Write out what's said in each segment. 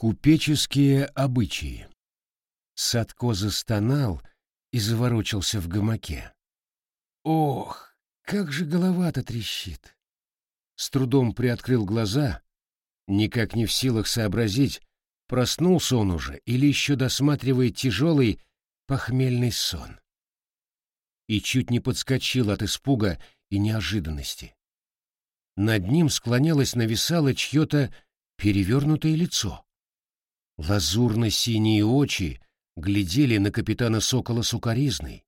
Купеческие обычаи. Садко застонал и заворочился в гамаке. Ох, как же голова-то трещит! С трудом приоткрыл глаза, никак не в силах сообразить, проснулся он уже или еще досматривает тяжелый похмельный сон. И чуть не подскочил от испуга и неожиданности. Над ним склонялось, нависало чье-то перевернутое лицо. Лазурно-синие очи глядели на капитана Сокола сукоризной,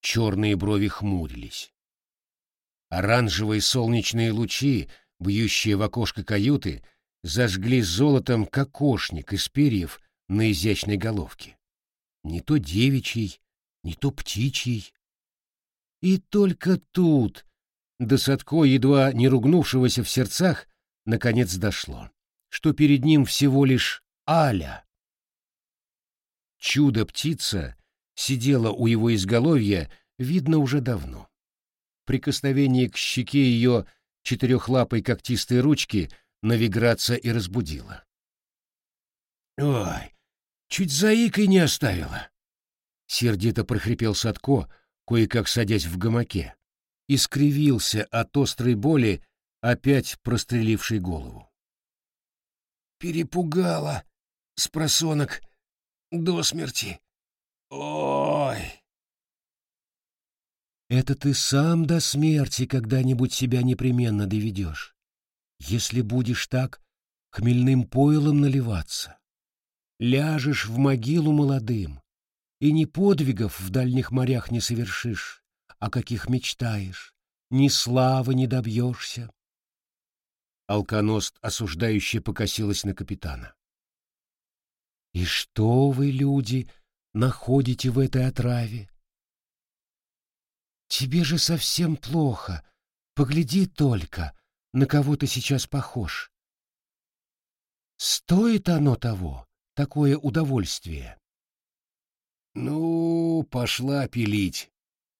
черные брови хмурились. Оранжевые солнечные лучи, бьющие в окошко каюты, зажгли золотом кокошник из перьев на изящной головке. Не то девичий, не то птичий. И только тут, до Садко, едва не ругнувшегося в сердцах, наконец дошло, что перед ним всего лишь Аля. Чудо-птица сидела у его изголовья, видно уже давно. Прикосновение к щеке ее четырехлапой когтистой ручки навиграться и разбудило. «Ой, чуть заикой не оставила!» Сердито прохрипел Садко, кое-как садясь в гамаке, и скривился от острой боли, опять прострелившей голову. «Перепугала!» С просонок до смерти. Ой! Это ты сам до смерти когда-нибудь себя непременно доведешь, если будешь так хмельным пойлом наливаться. Ляжешь в могилу молодым, и ни подвигов в дальних морях не совершишь, о каких мечтаешь, ни славы не добьешься. Алконост осуждающе покосилась на капитана. И что вы, люди, находите в этой отраве? Тебе же совсем плохо. Погляди только, на кого ты сейчас похож. Стоит оно того, такое удовольствие? Ну, пошла пилить,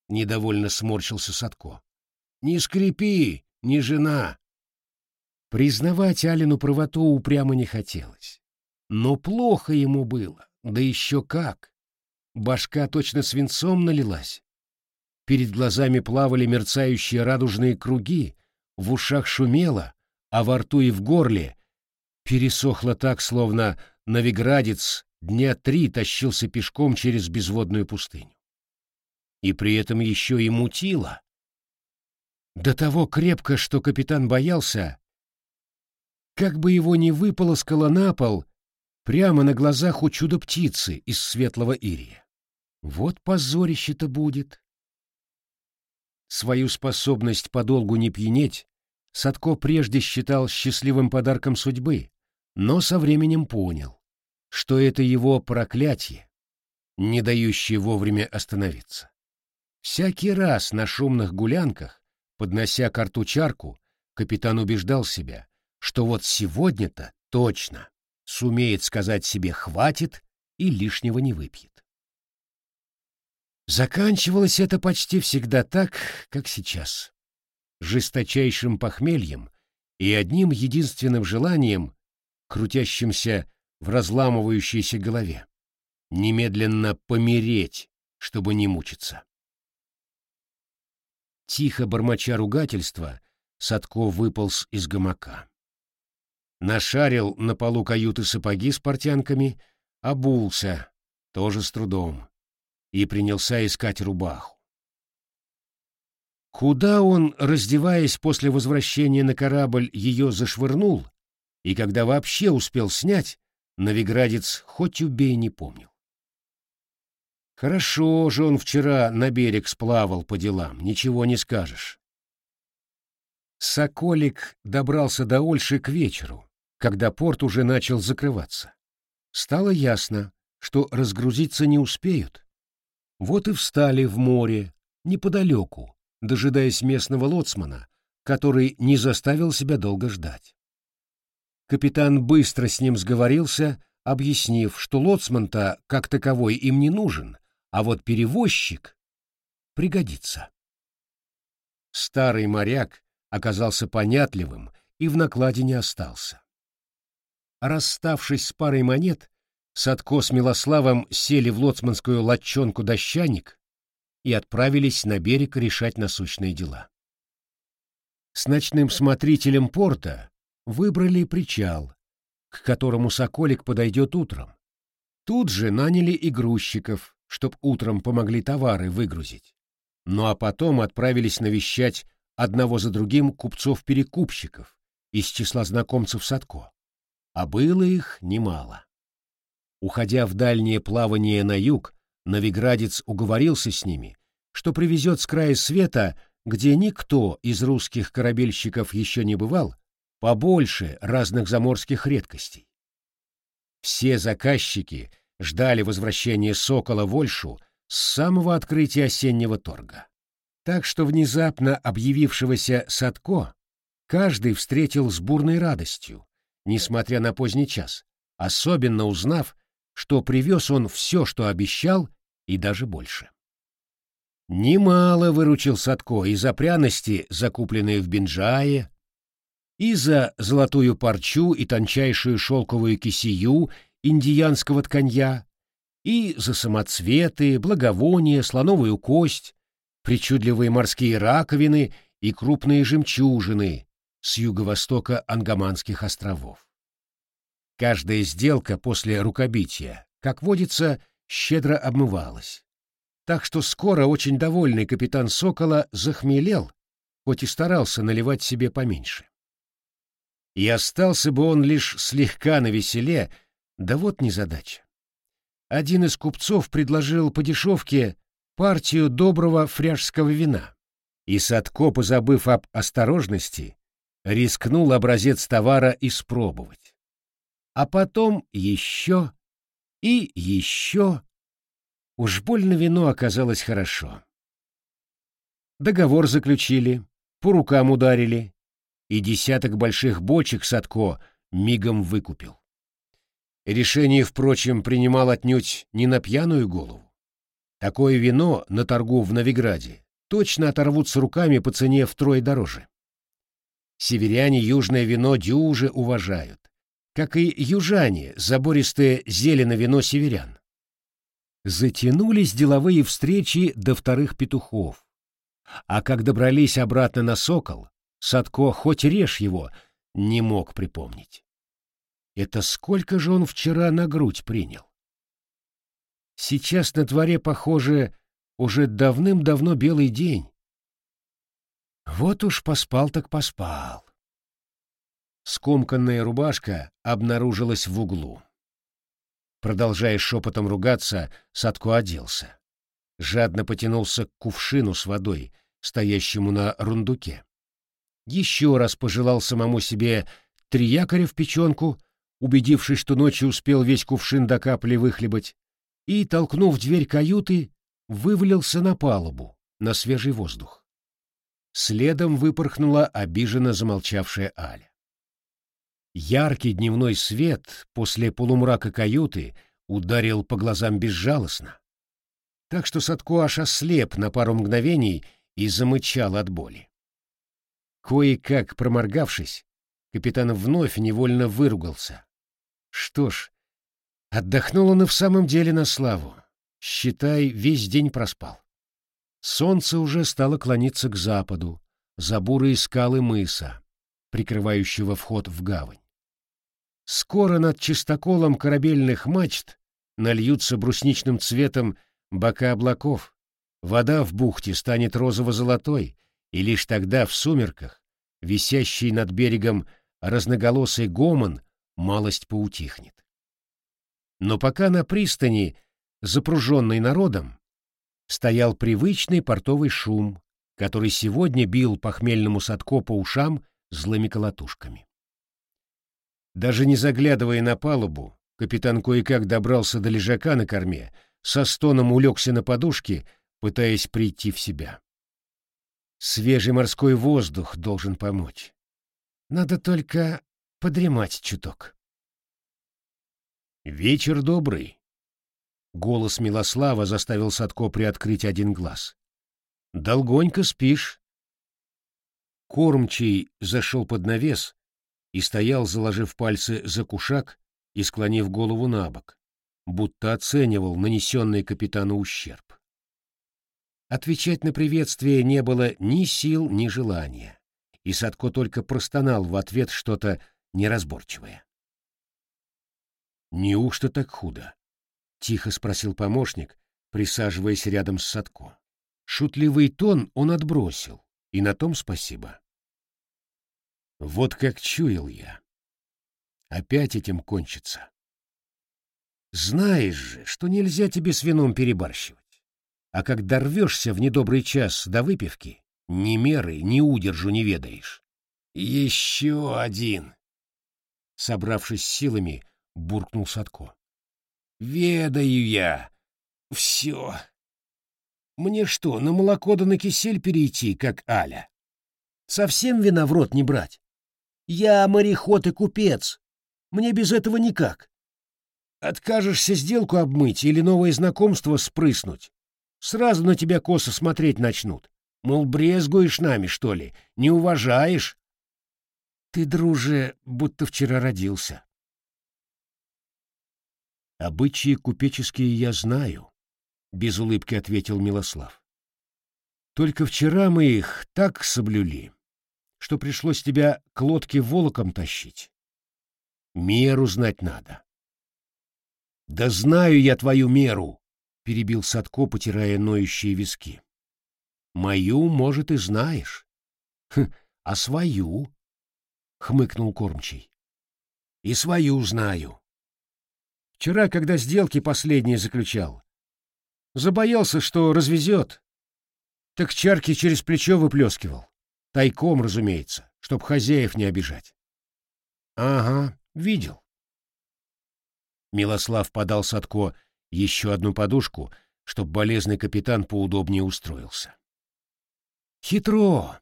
недовольно сморщился Садко. Не скрипи, не жена. Признавать Алину правоту упрямо не хотелось. Но плохо ему было, да еще как. Башка точно свинцом налилась. Перед глазами плавали мерцающие радужные круги, в ушах шумело, а во рту и в горле пересохло так, словно навиградец дня три тащился пешком через безводную пустыню. И при этом еще и мутило. До того крепко, что капитан боялся, как бы его не выполоскало на пол прямо на глазах у чудо-птицы из светлого ирия. Вот позорище-то будет. Свою способность подолгу не пьянеть Садко прежде считал счастливым подарком судьбы, но со временем понял, что это его проклятие, не дающее вовремя остановиться. Всякий раз на шумных гулянках, поднося карту чарку, капитан убеждал себя, что вот сегодня-то точно сумеет сказать себе «хватит» и лишнего не выпьет. Заканчивалось это почти всегда так, как сейчас. Жесточайшим похмельем и одним единственным желанием, крутящимся в разламывающейся голове. Немедленно помереть, чтобы не мучиться. Тихо бормоча ругательства, Садко выполз из гамака нашарил на полу каюты сапоги с портянками, обулся, тоже с трудом, и принялся искать рубаху. Куда он, раздеваясь после возвращения на корабль, ее зашвырнул, и когда вообще успел снять, Новиградец хоть убей не помнил. Хорошо же он вчера на берег сплавал по делам, ничего не скажешь. Соколик добрался до Ольши к вечеру, когда порт уже начал закрываться. Стало ясно, что разгрузиться не успеют. Вот и встали в море, неподалеку, дожидаясь местного лоцмана, который не заставил себя долго ждать. Капитан быстро с ним сговорился, объяснив, что лоцман-то как таковой им не нужен, а вот перевозчик пригодится. Старый моряк оказался понятливым и в накладе не остался. Расставшись с парой монет, Садко с Милославом сели в лоцманскую латчонку «Дощаник» и отправились на берег решать насущные дела. С ночным смотрителем порта выбрали причал, к которому Соколик подойдет утром. Тут же наняли и грузчиков, чтоб утром помогли товары выгрузить. Ну а потом отправились навещать одного за другим купцов-перекупщиков из числа знакомцев Садко. А было их немало. Уходя в дальнее плавание на юг, Новиградец уговорился с ними, что привезет с края света, где никто из русских корабельщиков еще не бывал, побольше разных заморских редкостей. Все заказчики ждали возвращения Сокола в Ольшу с самого открытия осеннего торга. Так что внезапно объявившегося Садко каждый встретил с бурной радостью, несмотря на поздний час, особенно узнав, что привез он все, что обещал, и даже больше. Немало выручил Садко и за пряности, закупленные в Бинджае, и за золотую парчу и тончайшую шелковую кисию индиянского тканья, и за самоцветы, благовония, слоновую кость, причудливые морские раковины и крупные жемчужины с юго-востока Ангаманских островов. Каждая сделка после рукобития, как водится, щедро обмывалась. Так что скоро очень довольный капитан Сокола захмелел, хоть и старался наливать себе поменьше. И остался бы он лишь слегка на веселе, да вот незадача. Один из купцов предложил по дешевке партию доброго фряжского вина, и Садко, позабыв об осторожности, рискнул образец товара испробовать. А потом еще и еще. Уж больно вино оказалось хорошо. Договор заключили, по рукам ударили, и десяток больших бочек Садко мигом выкупил. Решение, впрочем, принимал отнюдь не на пьяную голову. Такое вино на торгу в Новиграде точно оторвут руками по цене втрое дороже. Северяне южное вино дюже уважают, как и южане забористое зелено вино северян. Затянулись деловые встречи до вторых петухов. А как добрались обратно на Сокол, Садко, хоть режь его, не мог припомнить. Это сколько же он вчера на грудь принял? Сейчас на дворе, похоже, уже давным-давно белый день. Вот уж поспал так поспал. Скомканная рубашка обнаружилась в углу. Продолжая шепотом ругаться, Садко оделся. Жадно потянулся к кувшину с водой, стоящему на рундуке еще раз пожелал самому себе три якоря в печенку, убедившись, что ночью успел весь кувшин до капли выхлебать, и, толкнув дверь каюты, вывалился на палубу, на свежий воздух. Следом выпорхнула обиженно замолчавшая Аля. Яркий дневной свет после полумрака каюты ударил по глазам безжалостно, так что Садко аж ослеп на пару мгновений и замычал от боли. Кое-как проморгавшись, капитан вновь невольно выругался. Что ж, отдохнул он и в самом деле на славу. Считай, весь день проспал. Солнце уже стало клониться к западу, за бурые скалы мыса, прикрывающего вход в гавань. Скоро над чистоколом корабельных мачт нальются брусничным цветом бока облаков, вода в бухте станет розово-золотой, и лишь тогда в сумерках, висящий над берегом разноголосый гомон, малость поутихнет. Но пока на пристани, запруженной народом, стоял привычный портовый шум, который сегодня бил похмельному садко по ушам злыми колотушками. Даже не заглядывая на палубу, капитан кое-как добрался до лежака на корме, со стоном улегся на подушке, пытаясь прийти в себя. Свежий морской воздух должен помочь. Надо только подремать чуток. «Вечер добрый!» Голос Милослава заставил Садко приоткрыть один глаз. «Долгонько спишь». Кормчий зашел под навес, и стоял, заложив пальцы за кушак и склонив голову на бок, будто оценивал нанесенный капитану ущерб. Отвечать на приветствие не было ни сил, ни желания, и Садко только простонал в ответ что-то неразборчивое. «Неужто так худо?» — тихо спросил помощник, присаживаясь рядом с Садко. Шутливый тон он отбросил, и на том спасибо. Вот как чуял я. Опять этим кончится. Знаешь же, что нельзя тебе с вином перебарщивать. А как дорвешься в недобрый час до выпивки, ни меры, ни удержу не ведаешь. Еще один. Собравшись силами, буркнул Садко. Ведаю я. Все. Мне что, на молоко да на кисель перейти, как Аля? Совсем вина в рот не брать? Я мореход и купец. Мне без этого никак. Откажешься сделку обмыть или новое знакомство спрыснуть? Сразу на тебя косо смотреть начнут. Мол, брезгуешь нами, что ли? Не уважаешь? Ты, друже, будто вчера родился. Обычаи купеческие я знаю, — без улыбки ответил Милослав. Только вчера мы их так соблюли, что пришлось тебя к лодке волоком тащить. Меру знать надо. Да знаю я твою меру, — перебил Садко, потирая ноющие виски. Мою, может, и знаешь. Хм, а свою? — хмыкнул кормчий. И свою знаю. Вчера, когда сделки последние заключал, Забоялся, что развезет. Так чарки через плечо выплескивал. Тайком, разумеется, чтоб хозяев не обижать. Ага, видел. Милослав подал Садко еще одну подушку, чтоб болезный капитан поудобнее устроился. Хитро.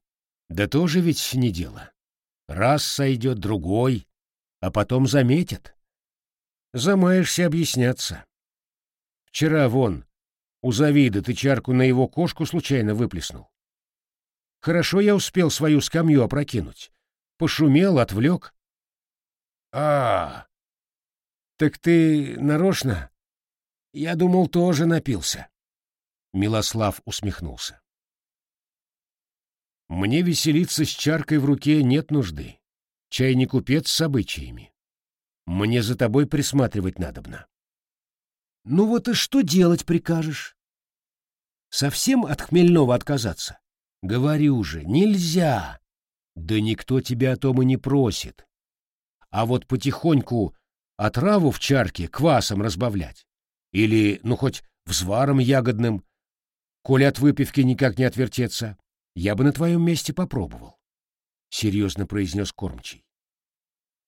Да тоже ведь не дело. Раз сойдет другой, а потом заметят. Замаешься объясняться. Вчера вон у Завида ты чарку на его кошку случайно выплеснул. Хорошо я успел свою скамью опрокинуть. Пошумел, отвлек. А, так ты нарочно? Я думал, тоже напился. Милослав усмехнулся. Мне веселиться с чаркой в руке нет нужды. Чай не купец с обычаями. Мне за тобой присматривать надобно. Ну вот и что делать прикажешь? Совсем от хмельного отказаться? Говорю же, нельзя. Да никто тебя о том и не просит. А вот потихоньку отраву в чарке квасом разбавлять. Или, ну, хоть взваром ягодным, коли от выпивки никак не отвертеться, я бы на твоем месте попробовал. — серьезно произнес кормчий.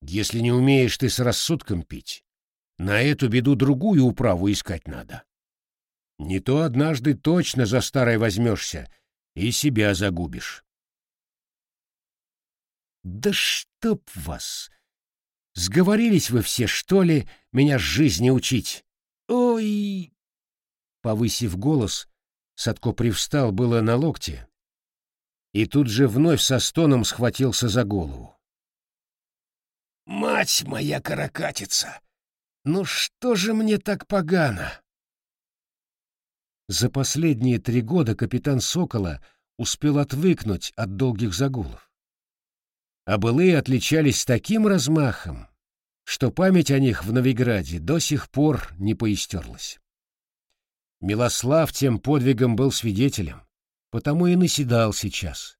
«Если не умеешь ты с рассудком пить, на эту беду другую управу искать надо. Не то однажды точно за старое возьмешься и себя загубишь. Да чтоб вас! Сговорились вы все, что ли, меня жизни учить? Ой! Повысив голос, Садко привстал было на локте и тут же вновь со стоном схватился за голову. «Мать моя каракатица! Ну что же мне так погано?» За последние три года капитан Сокола успел отвыкнуть от долгих загулов. А былые отличались таким размахом, что память о них в Новиграде до сих пор не поистерлась. Милослав тем подвигом был свидетелем, потому и наседал сейчас.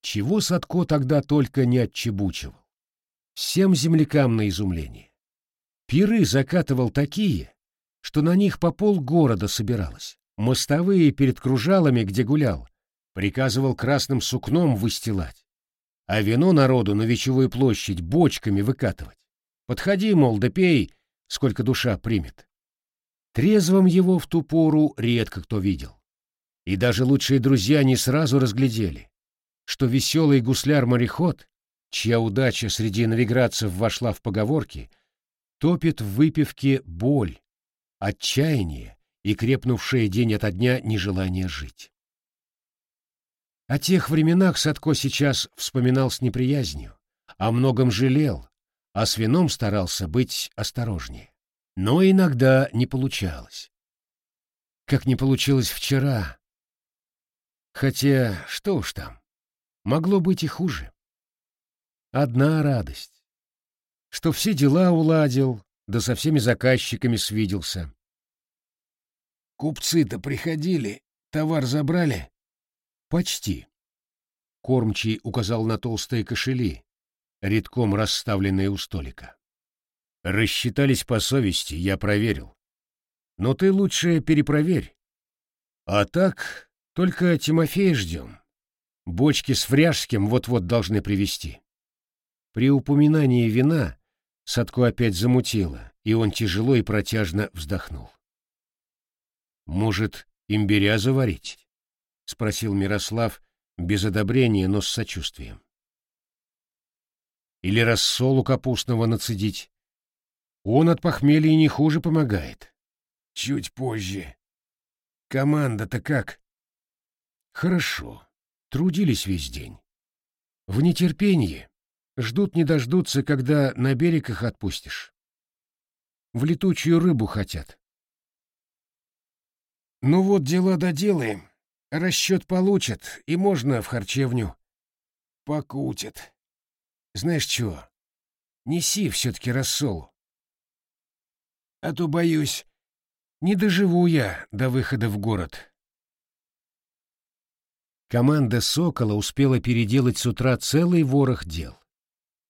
Чего Садко тогда только не отчебучивал. Всем землякам на изумление. Пиры закатывал такие, что на них по полгорода собиралось. Мостовые перед кружалами, где гулял, приказывал красным сукном выстилать, а вино народу на Вечевую площадь бочками выкатывать. Подходи, мол, да пей, сколько душа примет. Трезвым его в ту пору редко кто видел. И даже лучшие друзья не сразу разглядели, что веселый гусляр-мореход, чья удача среди навиградцев вошла в поговорки, топит в выпивке боль, отчаяние и крепнувшее день ото дня нежелание жить. О тех временах Садко сейчас вспоминал с неприязнью, о многом жалел, а с вином старался быть осторожнее. Но иногда не получалось. Как не получилось вчера. Хотя, что уж там, могло быть и хуже. Одна радость, что все дела уладил, да со всеми заказчиками свиделся. Купцы-то приходили, товар забрали? Почти. Кормчий указал на толстые кошели, редком расставленные у столика. Рассчитались по совести, я проверил. Но ты лучше перепроверь. А так, только Тимофея ждем. Бочки с фряжским вот-вот должны привезти. При упоминании вина Садко опять замутило, и он тяжело и протяжно вздохнул. «Может, имбиря заварить?» — спросил Мирослав без одобрения, но с сочувствием. «Или рассолу капустного нацедить?» Он от похмелья не хуже помогает. Чуть позже. Команда-то как? Хорошо. Трудились весь день. В нетерпении. Ждут не дождутся, когда на берег их отпустишь. В летучую рыбу хотят. Ну вот дела доделаем. Расчет получат, и можно в харчевню. Покутят. Знаешь что? Неси все-таки рассолу а то, боюсь, не доживу я до выхода в город. Команда «Сокола» успела переделать с утра целый ворох дел.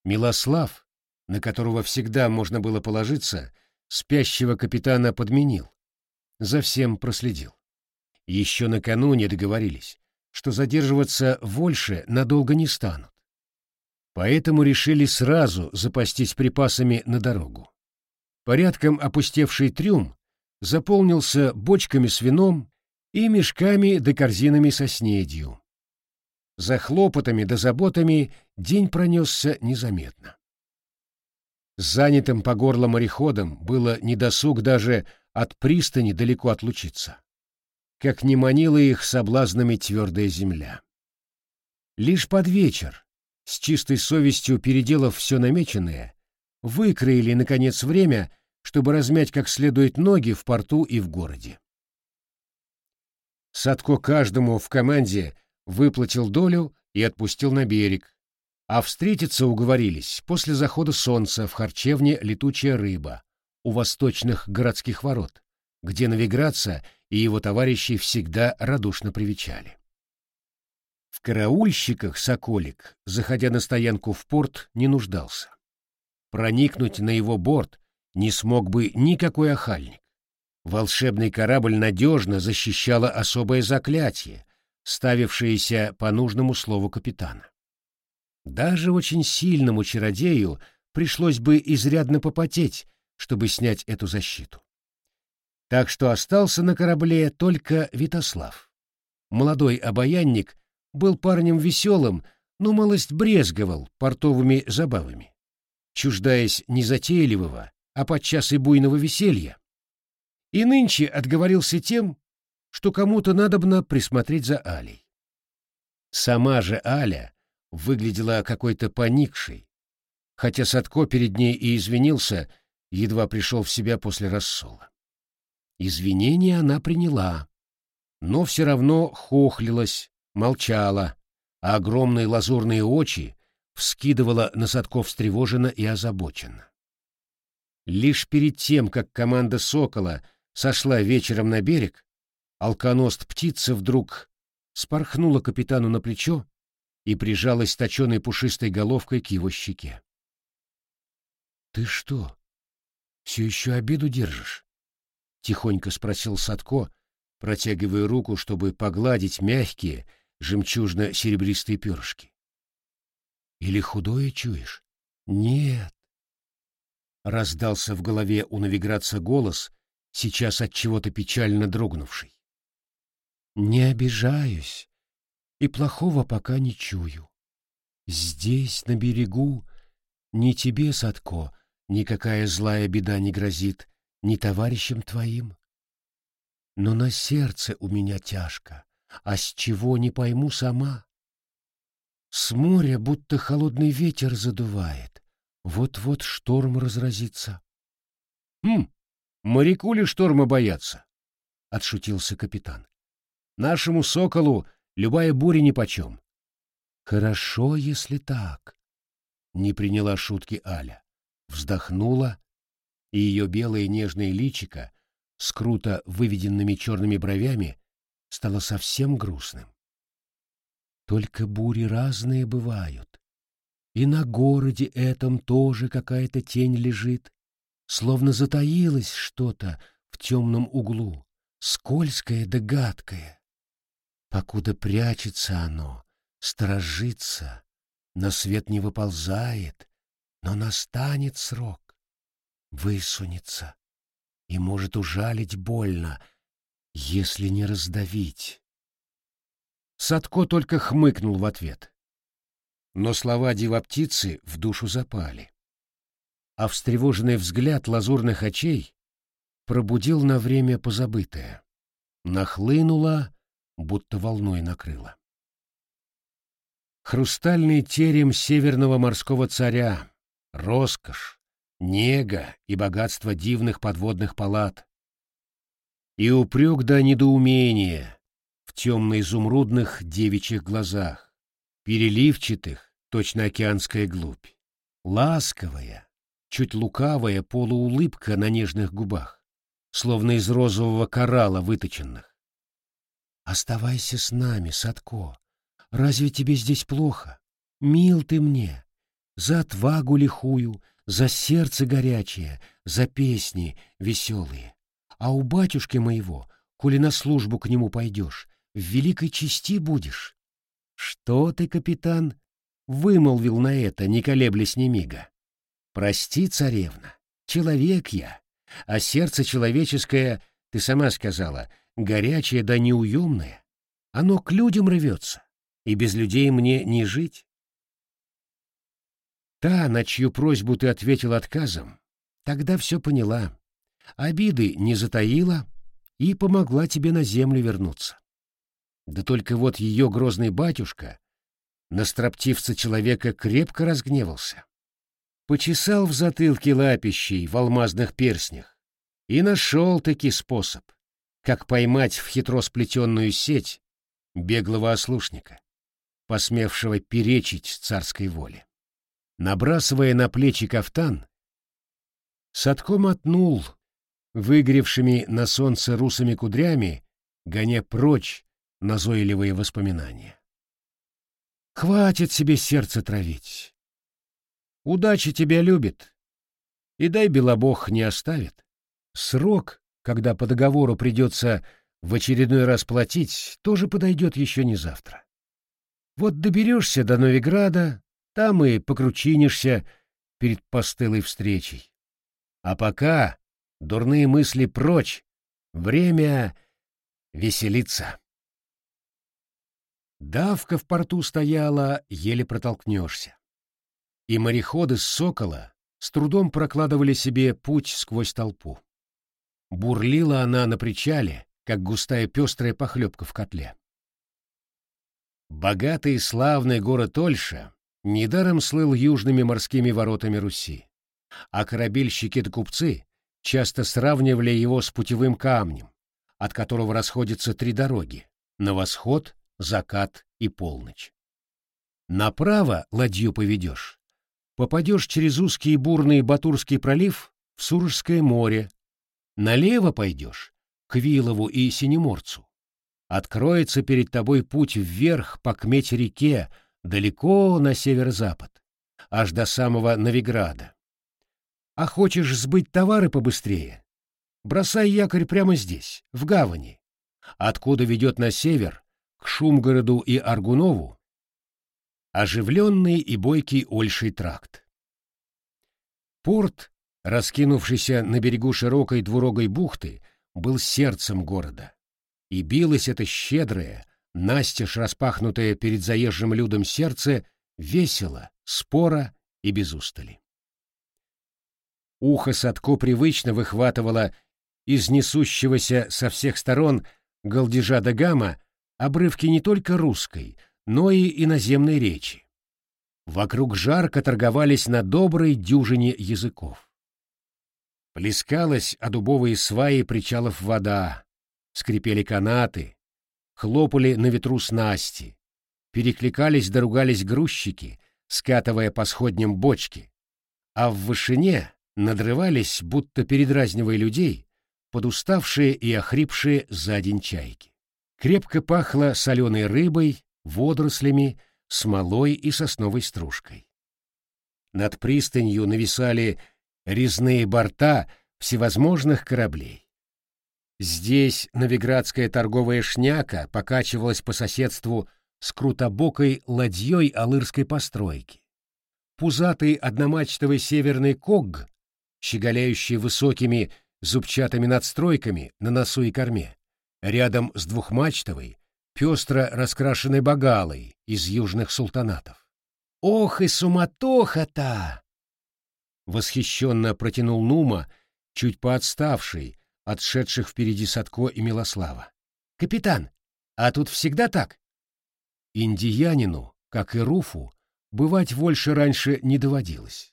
Милослав, на которого всегда можно было положиться, спящего капитана подменил. За всем проследил. Еще накануне договорились, что задерживаться больше надолго не станут. Поэтому решили сразу запастись припасами на дорогу. Порядком опустевший трюм заполнился бочками с вином и мешками да корзинами со снедью. За хлопотами да заботами день пронесся незаметно. Занятым по горло мореходом было недосуг даже от пристани далеко отлучиться. Как не манила их соблазнами твердая земля. Лишь под вечер, с чистой совестью переделав все намеченное, выкроили, наконец, время, чтобы размять как следует ноги в порту и в городе. Садко каждому в команде выплатил долю и отпустил на берег, а встретиться уговорились после захода солнца в харчевне «Летучая рыба» у восточных городских ворот, где Новиградца и его товарищи всегда радушно привечали. В караульщиках Соколик, заходя на стоянку в порт, не нуждался. Проникнуть на его борт не смог бы никакой охальник. Волшебный корабль надежно защищало особое заклятие, ставившееся по нужному слову капитана. Даже очень сильному чародею пришлось бы изрядно попотеть, чтобы снять эту защиту. Так что остался на корабле только Витослав. Молодой обаянник был парнем веселым, но малость брезговал портовыми забавами чуждаясь незатейливого, а подчас и буйного веселья. И нынче отговорился тем, что кому-то надобно присмотреть за Алей. Сама же Аля выглядела какой-то поникшей, хотя Садко перед ней и извинился, едва пришел в себя после рассола. Извинения она приняла, но все равно хохлилась, молчала, а огромные лазурные очи вскидывала на Садков встревоженно и озабоченно. Лишь перед тем, как команда «Сокола» сошла вечером на берег, алконост птица вдруг спорхнула капитану на плечо и прижалась точеной пушистой головкой к его щеке. — Ты что, все еще обиду держишь? — тихонько спросил Садко, протягивая руку, чтобы погладить мягкие, жемчужно-серебристые перышки. Или худое чуешь? Нет. Раздался в голове у Новиградца голос, сейчас от чего-то печально дрогнувший. Не обижаюсь и плохого пока не чую. Здесь, на берегу, ни тебе, Садко, никакая злая беда не грозит, ни товарищам твоим. Но на сердце у меня тяжко, а с чего не пойму сама. С моря будто холодный ветер задувает. Вот-вот шторм разразится. Хм, моряку ли шторма бояться? Отшутился капитан. Нашему соколу любая буря нипочем. Хорошо, если так. Не приняла шутки Аля. Вздохнула, и ее белое нежное личико с круто выведенными черными бровями стало совсем грустным. Только бури разные бывают. И на городе этом тоже какая-то тень лежит, словно затаилось что-то в темном углу, скользкое да гадкое. Покуда прячется оно, сторожится, на свет не выползает, но настанет срок, высунется и может ужалить больно, если не раздавить. Садко только хмыкнул в ответ. Но слова дива-птицы в душу запали. А встревоженный взгляд лазурных очей пробудил на время позабытое. Нахлынуло, будто волной накрыло. Хрустальный терем северного морского царя, роскошь, нега и богатство дивных подводных палат. И упрек до недоумения в темно-изумрудных девичьих глазах, переливчатых, точно океанская глубь, ласковая, чуть лукавая полуулыбка на нежных губах, словно из розового коралла выточенных. «Оставайся с нами, Садко. Разве тебе здесь плохо? Мил ты мне. За отвагу лихую, за сердце горячее, за песни веселые. А у батюшки моего, коли на службу к нему пойдешь, в великой чести будешь. Что ты, капитан, вымолвил на это, не колеблясь ни мига. Прости, царевна, человек я, а сердце человеческое, ты сама сказала, горячее да неуемное. Оно к людям рвется, и без людей мне не жить. Та, на чью просьбу ты ответил отказом, тогда все поняла, обиды не затаила и помогла тебе на землю вернуться. Да только вот ее грозный батюшка на строптивца человека крепко разгневался. Почесал в затылке лапищей в алмазных перстнях и нашел-таки способ, как поймать в хитро сплетенную сеть беглого ослушника, посмевшего перечить царской воле. Набрасывая на плечи кафтан, Садко мотнул выгоревшими на солнце русыми кудрями, гоня прочь назойливые воспоминания. Хватит себе сердце травить. Удача тебя любит, и дай Белобог не оставит. Срок, когда по договору придется в очередной раз платить, тоже подойдет еще не завтра. Вот доберешься до Новиграда, там и покручинишься перед постылой встречей. А пока дурные мысли прочь, время веселиться. Давка в порту стояла, еле протолкнешься. И мореходы с «Сокола» с трудом прокладывали себе путь сквозь толпу. Бурлила она на причале, как густая пестрая похлебка в котле. Богатый и славный город Ольша недаром слыл южными морскими воротами Руси, а корабельщики да купцы часто сравнивали его с путевым камнем, от которого расходятся три дороги — на восход, закат и полночь. Направо ладью поведешь, попадешь через узкий бурный Батурский пролив в Суржское море, налево пойдешь к Вилову и Синеморцу. Откроется перед тобой путь вверх по Кметь-реке далеко на северо-запад, аж до самого Новиграда. А хочешь сбыть товары побыстрее? Бросай якорь прямо здесь, в гавани, откуда ведет на север, к Шумгороду и Аргунову, оживленный и бойкий Ольший тракт. Порт, раскинувшийся на берегу широкой двурогой бухты, был сердцем города, и билось это щедрое, настежь распахнутое перед заезжим людом сердце, весело, споро и без устали. Ухо Садко привычно выхватывало из несущегося со всех сторон галдежа да гамма обрывки не только русской, но и иноземной речи. Вокруг жарко торговались на доброй дюжине языков. Плескалась о дубовые сваи причалов вода, скрипели канаты, хлопали на ветру снасти, перекликались доругались грузчики, скатывая по сходням бочки, а в вышине надрывались, будто передразнивая людей, подуставшие и охрипшие за день чайки. Крепко пахло соленой рыбой, водорослями, смолой и сосновой стружкой. Над пристанью нависали резные борта всевозможных кораблей. Здесь новиградская торговая шняка покачивалась по соседству с крутобокой ладьей алырской постройки. Пузатый одномачтовый северный когг, щеголяющий высокими зубчатыми надстройками на носу и корме, рядом с двухмачтовой, пестро раскрашенной богалой из южных султанатов. «Ох и суматоха-то!» Восхищенно протянул Нума, чуть поотставший, отшедших впереди Садко и Милослава. «Капитан, а тут всегда так?» Индиянину, как и Руфу, бывать больше раньше не доводилось.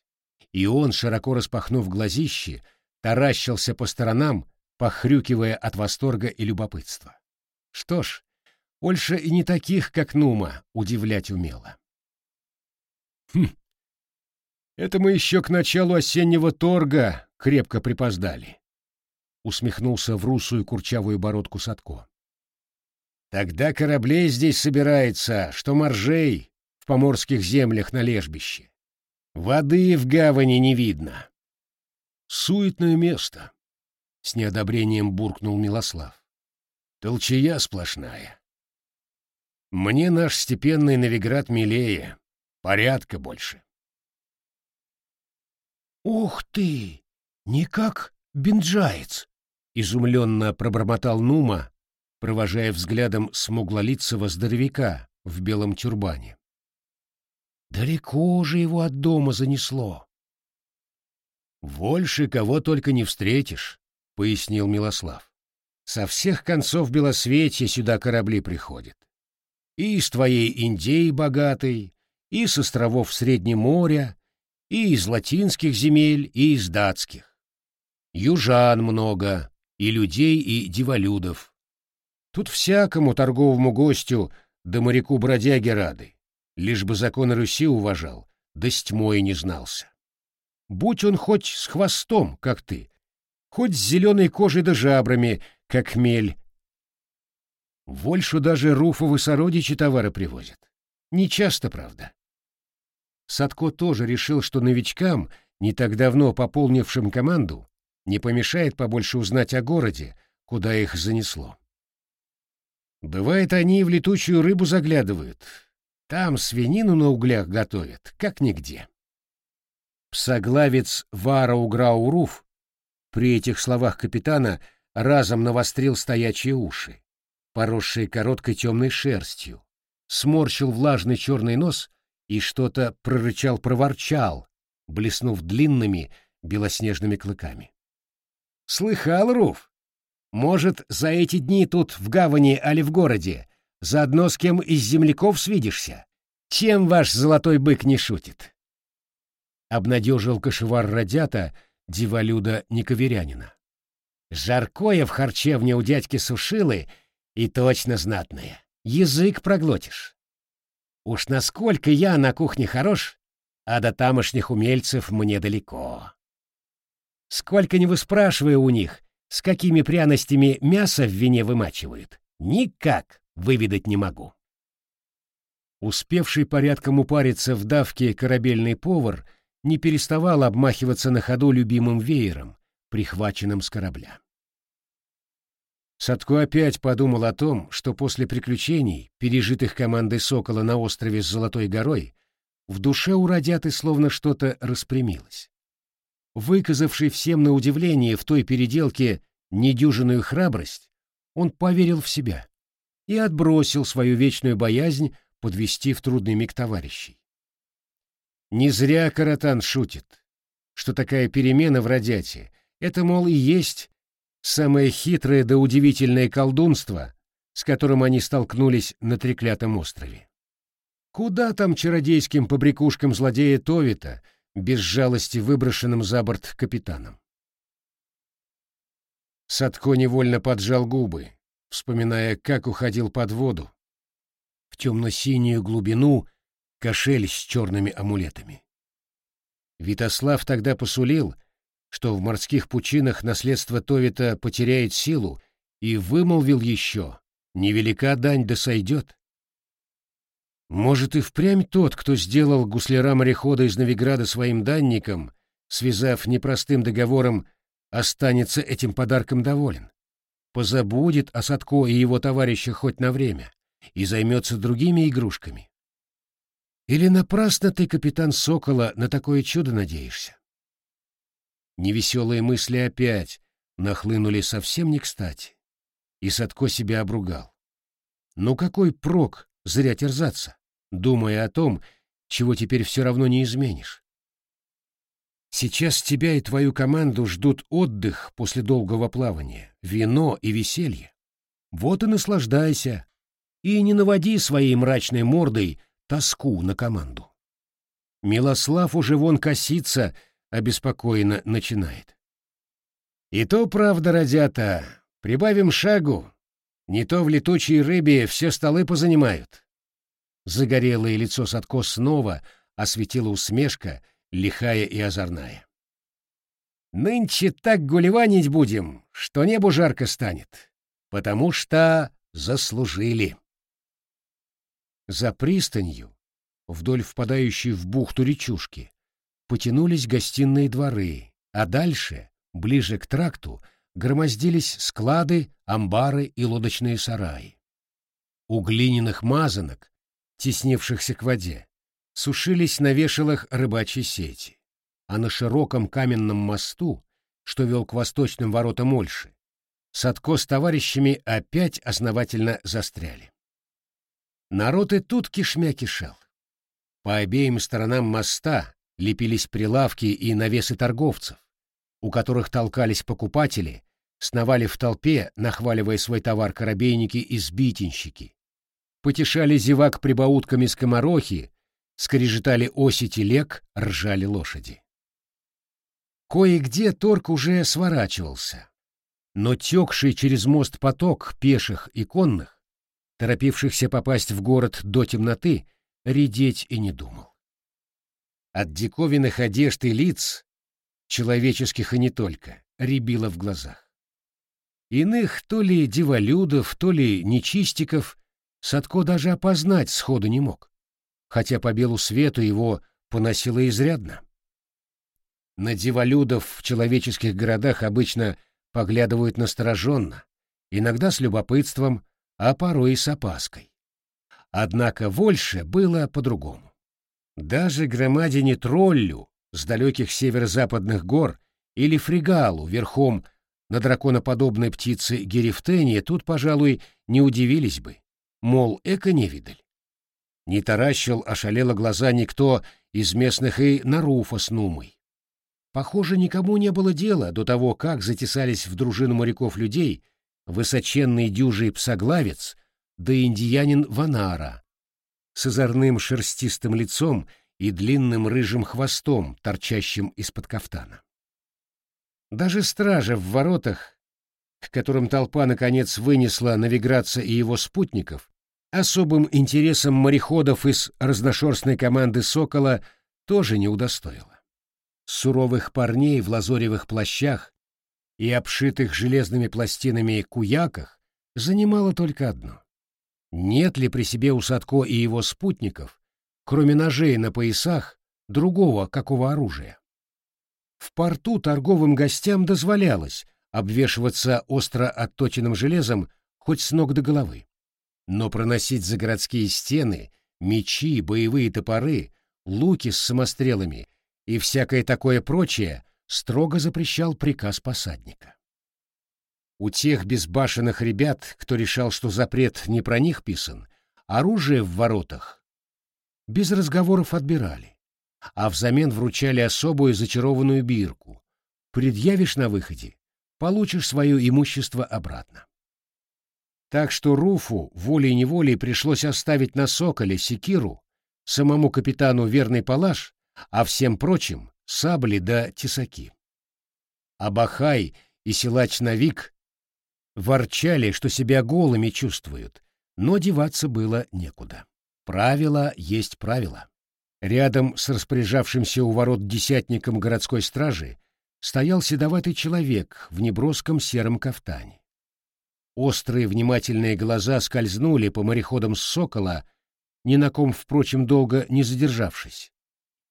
И он, широко распахнув глазищи, таращился по сторонам, похрюкивая от восторга и любопытства. Что ж, Ольша и не таких, как Нума, удивлять умела. «Хм, это мы еще к началу осеннего торга крепко припоздали», — усмехнулся в русую курчавую бородку Садко. «Тогда кораблей здесь собирается, что моржей в поморских землях на лежбище. Воды в гавани не видно». «Суетное место», — с неодобрением буркнул Милослав. «Толчая сплошная. Мне наш степенный Новиград милее, порядка больше». «Ух ты! Не как бенджаец!» — изумленно пробормотал Нума, провожая взглядом смуглолицего здоровяка в белом тюрбане. «Далеко же его от дома занесло!» «Больше кого только не встретишь», — пояснил Милослав. «Со всех концов Белосветья сюда корабли приходят. И из твоей Индии богатой, и с островов Среднего моря, и из латинских земель, и из датских. Южан много, и людей, и диволюдов. Тут всякому торговому гостю да моряку-бродяге рады, лишь бы закон Руси уважал, да с тьмой не знался. Будь он хоть с хвостом, как ты, хоть с зеленой кожей да жабрами, как хмель. Вольшу даже руфовы сородичи товары привозят. Не часто, правда. Садко тоже решил, что новичкам, не так давно пополнившим команду, не помешает побольше узнать о городе, куда их занесло. Бывает, они в летучую рыбу заглядывают. Там свинину на углях готовят, как нигде. Псоглавец Вара Уграуруф при этих словах капитана разом навострил стоячие уши, поросшие короткой темной шерстью, сморщил влажный черный нос и что-то прорычал-проворчал, блеснув длинными белоснежными клыками. «Слыхал, Руф? Может, за эти дни тут в гавани али в городе заодно с кем из земляков свидишься? Чем ваш золотой бык не шутит?» Обнадежил кошевар Радята Дивалюда Никоверянина. «Жаркое в харчевне у дядьки Сушилы и точно знатное. Язык проглотишь. Уж насколько я на кухне хорош, а до тамошних умельцев мне далеко. Сколько не выспрашиваю у них, с какими пряностями мясо в вине вымачивают, никак выведать не могу. Успевший порядком упариться в давке корабельный повар не переставал обмахиваться на ходу любимым веером, прихваченным с корабля. Садко опять подумал о том, что после приключений, пережитых командой Сокола на острове с Золотой горой, в душе у Радяты словно что-то распрямилось. Выказавший всем на удивление в той переделке недюжинную храбрость, он поверил в себя и отбросил свою вечную боязнь подвести в трудный миг товарищей. Не зря Каратан шутит, что такая перемена в Радяте — это, мол, и есть самое хитрое да удивительное колдунство, с которым они столкнулись на треклятом острове. Куда там чародейским побрякушкам злодея Товита, без жалости выброшенным за борт капитаном? Садко невольно поджал губы, вспоминая, как уходил под воду, в темно-синюю глубину кошель с черными амулетами. Витослав тогда посулил, что в морских пучинах наследство Товита потеряет силу, и вымолвил еще, невелика дань да сойдет. Может, и впрямь тот, кто сделал гусляра-морехода из Новиграда своим данником, связав непростым договором, останется этим подарком доволен, позабудет о Садко и его товарищах хоть на время и займется другими игрушками. Или напрасно ты, капитан Сокола, на такое чудо надеешься? Невеселые мысли опять нахлынули совсем не кстати, и Садко себя обругал. Ну какой прок зря терзаться? думая о том, чего теперь все равно не изменишь. Сейчас тебя и твою команду ждут отдых после долгого плавания, вино и веселье. Вот и наслаждайся, и не наводи своей мрачной мордой тоску на команду. Милослав уже вон косится, обеспокоенно начинает. И то правда, родята, прибавим шагу, не то в летучей рыбе все столы позанимают. Загорелое лицо Садко снова осветила усмешка, лихая и озорная. «Нынче так гулеванить будем, что небу жарко станет, потому что заслужили». За пристанью, вдоль впадающей в бухту речушки, потянулись гостиные дворы, а дальше, ближе к тракту, громоздились склады, амбары и лодочные сараи. У глиняных мазанок теснившихся к воде, сушились на вешалах рыбачьей сети, а на широком каменном мосту, что вел к восточным воротам Ольши, Садко с товарищами опять основательно застряли. Народ и тут кишмя кишел. По обеим сторонам моста лепились прилавки и навесы торговцев, у которых толкались покупатели, сновали в толпе, нахваливая свой товар корабейники и сбитенщики, потешали зевак прибаутками скоморохи, скрежетали оси телег, ржали лошади. Кое-где торг уже сворачивался, но текший через мост поток пеших и конных, торопившихся попасть в город до темноты, редеть и не думал. От диковинных одежд и лиц, человеческих и не только, рябило в глазах. Иных то ли диволюдов, то ли нечистиков Садко даже опознать сходу не мог, хотя по белу свету его поносило изрядно. На диволюдов в человеческих городах обычно поглядывают настороженно, иногда с любопытством, а порой и с опаской. Однако больше было по-другому. Даже громадине троллю с далеких северо-западных гор или фригалу верхом на драконоподобной птице Герифтения тут, пожалуй, не удивились бы мол, эко-невидаль. Не таращил ошалело глаза никто из местных и на Руфа с Нумой. Похоже, никому не было дела до того, как затесались в дружину моряков людей высоченный дюжий псоглавец да индиянин Ванара с озорным шерстистым лицом и длинным рыжим хвостом, торчащим из-под кафтана. Даже стража в воротах, к которым толпа наконец вынесла навиграться и его спутников, особым интересом мореходов из разношерстной команды «Сокола» тоже не удостоила. Суровых парней в лазоревых плащах и обшитых железными пластинами куяках занимало только одно. Нет ли при себе у Садко и его спутников, кроме ножей на поясах, другого какого оружия? В порту торговым гостям дозволялось обвешиваться остро отточенным железом хоть с ног до головы но проносить за городские стены мечи, боевые топоры, луки с самострелами и всякое такое прочее строго запрещал приказ посадника. У тех безбашенных ребят, кто решал, что запрет не про них писан, оружие в воротах без разговоров отбирали, а взамен вручали особую зачарованную бирку. Предъявишь на выходе, получишь свое имущество обратно. Так что Руфу волей-неволей пришлось оставить на Соколе секиру, самому капитану верный палаш, а всем прочим — сабли да тесаки. Абахай и силач Навик ворчали, что себя голыми чувствуют, но деваться было некуда. Правило есть правило. Рядом с распоряжавшимся у ворот десятником городской стражи стоял седоватый человек в неброском сером кафтане. Острые внимательные глаза скользнули по мореходам сокола, ни на ком, впрочем, долго не задержавшись.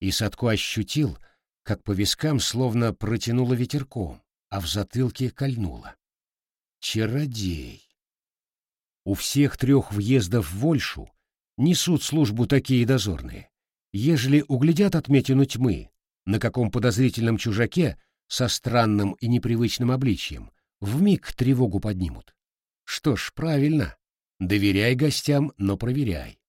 И Садко ощутил, как по вискам словно протянуло ветерком, а в затылке кольнуло. Чародей. У всех трех въездов в Вольшу несут службу такие дозорные. Ежели углядят отметину тьмы, на каком подозрительном чужаке со странным и непривычным обличьем, вмиг тревогу поднимут. Что ж, правильно. Доверяй гостям, но проверяй.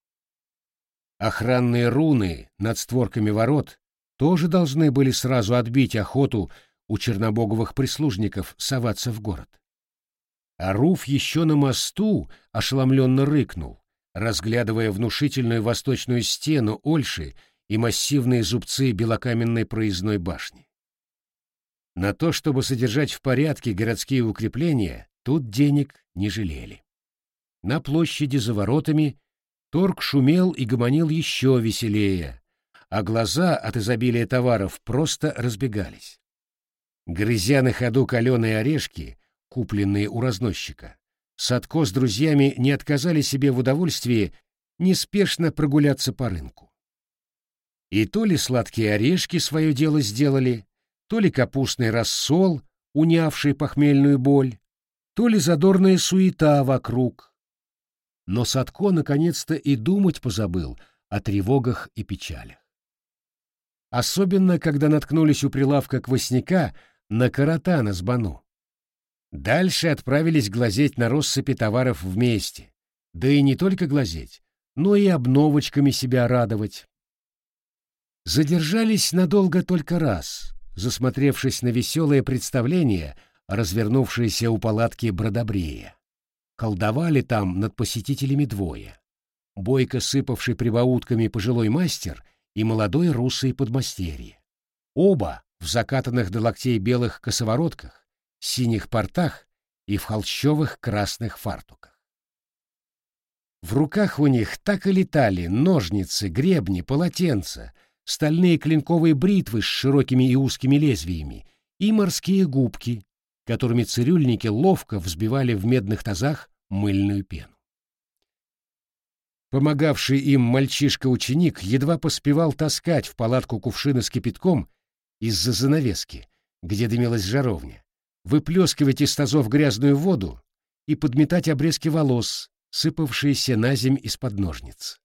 Охранные руны над створками ворот тоже должны были сразу отбить охоту у чернобоговых прислужников соваться в город. А Руф еще на мосту ошеломленно рыкнул, разглядывая внушительную восточную стену Ольши и массивные зубцы белокаменной проездной башни. На то, чтобы содержать в порядке городские укрепления, тут денег не жалели. На площади за воротами торг шумел и гомонил еще веселее, а глаза от изобилия товаров просто разбегались. Грызя на ходу каленые орешки, купленные у разносчика. Садко с друзьями не отказали себе в удовольствии неспешно прогуляться по рынку. И то ли сладкие орешки свое дело сделали, то ли капустный рассол, унявший похмельную боль, то ли задорная суета вокруг. Но Садко наконец-то и думать позабыл о тревогах и печалях. Особенно, когда наткнулись у прилавка квасняка на каратана с бану. Дальше отправились глазеть на россыпи товаров вместе. Да и не только глазеть, но и обновочками себя радовать. Задержались надолго только раз, засмотревшись на веселое представление, развернувшееся у палатки Бродобрея. Колдовали там над посетителями двое. Бойко сыпавший прибаутками пожилой мастер и молодой русый подмастерье. Оба в закатанных до локтей белых косоворотках, синих портах и в холщовых красных фартуках. В руках у них так и летали ножницы, гребни, полотенца, стальные клинковые бритвы с широкими и узкими лезвиями и морские губки, которыми цирюльники ловко взбивали в медных тазах мыльную пену. Помогавший им мальчишка-ученик едва поспевал таскать в палатку кувшины с кипятком из-за занавески, где дымилась жаровня, выплескивать из тазов грязную воду и подметать обрезки волос, сыпавшиеся на земь из-под ножниц.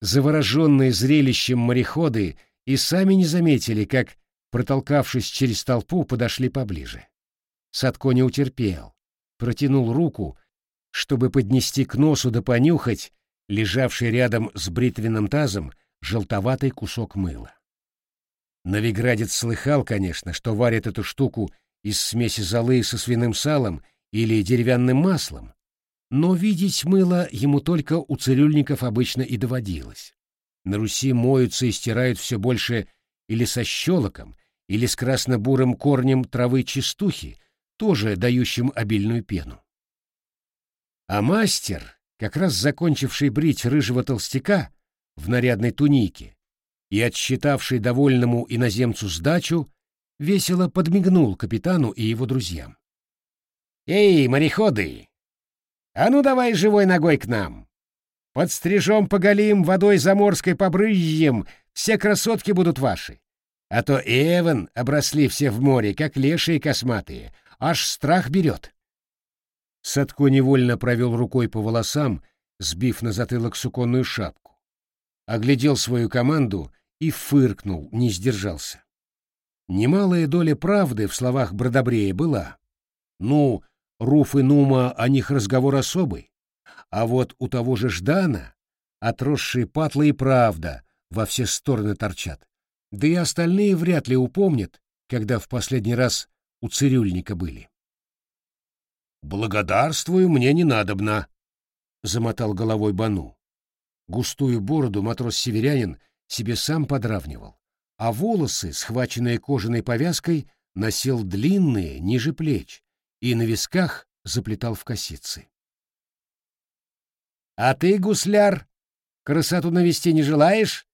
Завороженные зрелищем мореходы и сами не заметили, как, протолкавшись через толпу, подошли поближе. Садко не утерпел, протянул руку, чтобы поднести к носу да понюхать лежавший рядом с бритвенным тазом желтоватый кусок мыла. Новиградец слыхал, конечно, что варят эту штуку из смеси золы со свиным салом или деревянным маслом, но видеть мыло ему только у цирюльников обычно и доводилось. На Руси моются и стирают все больше или со щелоком, или с красно-бурым корнем травы чистухи, тоже дающим обильную пену. А мастер, как раз закончивший брить рыжего толстяка в нарядной тунике, и, отсчитавший довольному иноземцу сдачу, весело подмигнул капитану и его друзьям. «Эй, мореходы! А ну давай живой ногой к нам! Подстрижем поголим, водой заморской побрызжем, все красотки будут ваши. А то Эван обросли все в море, как лешие косматые, аж страх берет». Садко невольно провел рукой по волосам, сбив на затылок суконную шапку. Оглядел свою команду и фыркнул, не сдержался. Немалая доля правды в словах Бродобрея была. Ну, Руф и Нума о них разговор особый, а вот у того же Ждана отросшие патлы и правда во все стороны торчат, да и остальные вряд ли упомнят, когда в последний раз у цирюльника были. «Благодарствую, мне не надобно», — замотал головой Бану. Густую бороду матрос-северянин себе сам подравнивал, а волосы, схваченные кожаной повязкой, носил длинные, ниже плеч, и на висках заплетал в косицы. «А ты, гусляр, красоту навести не желаешь?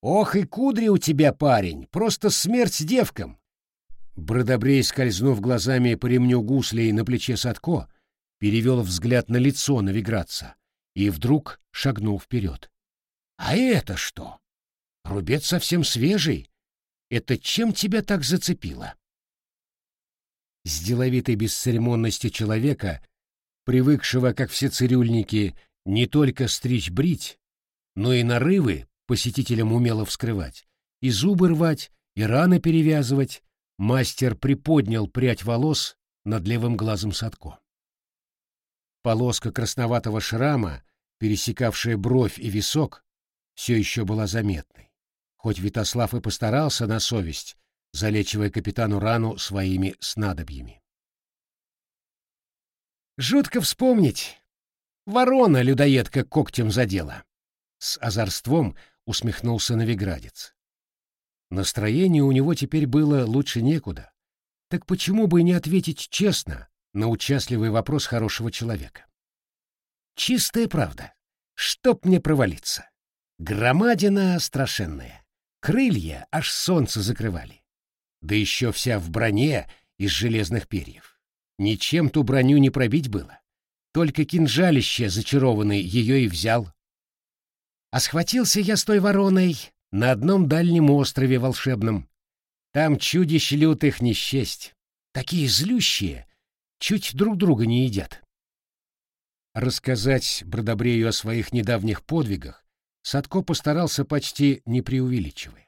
Ох и кудри у тебя, парень, просто смерть девкам!» Бродобрей, скользнув глазами по ремню гуслей на плече Садко, перевел взгляд на лицо навиграца и вдруг шагнул вперед. «А это что? Рубец совсем свежий. Это чем тебя так зацепило?» С деловитой бесцеремонностью человека, привыкшего, как все цирюльники, не только стричь брить, но и нарывы посетителям умело вскрывать, и зубы рвать, и раны перевязывать, мастер приподнял прядь волос над левым глазом Садко. Полоска красноватого шрама, пересекавшая бровь и висок, все еще была заметной, хоть Витослав и постарался на совесть, залечивая капитану рану своими снадобьями. Жутко вспомнить. Ворона-людоедка когтем задела. С озорством усмехнулся новиградец. Настроение у него теперь было лучше некуда. Так почему бы не ответить честно на участливый вопрос хорошего человека? Чистая правда. Чтоб мне провалиться. Громадина страшенная. Крылья аж солнце закрывали. Да еще вся в броне из железных перьев. Ничем ту броню не пробить было. Только кинжалище зачарованный ее и взял. А схватился я с той вороной на одном дальнем острове волшебном. Там чудищ лютых не счесть. Такие злющие, чуть друг друга не едят. Рассказать Бродобрею о своих недавних подвигах Садко постарался почти не преувеличивая.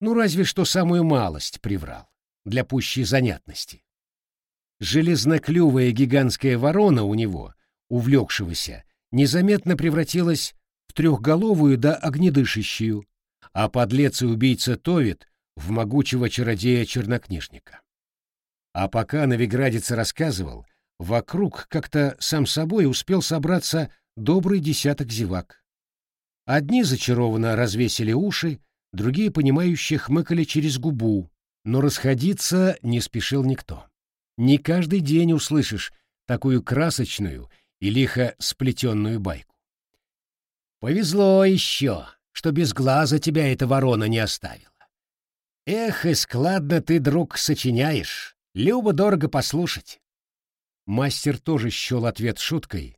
Ну, разве что самую малость приврал, для пущей занятности. Железноклювая гигантская ворона у него, увлекшегося, незаметно превратилась в трехголовую да огнедышащую, а подлец и убийца Товит в могучего чародея-чернокнижника. А пока Новиградец рассказывал, вокруг как-то сам собой успел собраться добрый десяток зевак. Одни зачарованно развесили уши, другие, понимающие, хмыкали через губу, но расходиться не спешил никто. Не каждый день услышишь такую красочную и лихо сплетенную байку. «Повезло еще, что без глаза тебя эта ворона не оставила. Эх, и складно ты, друг, сочиняешь, любо-дорого послушать». Мастер тоже счел ответ шуткой,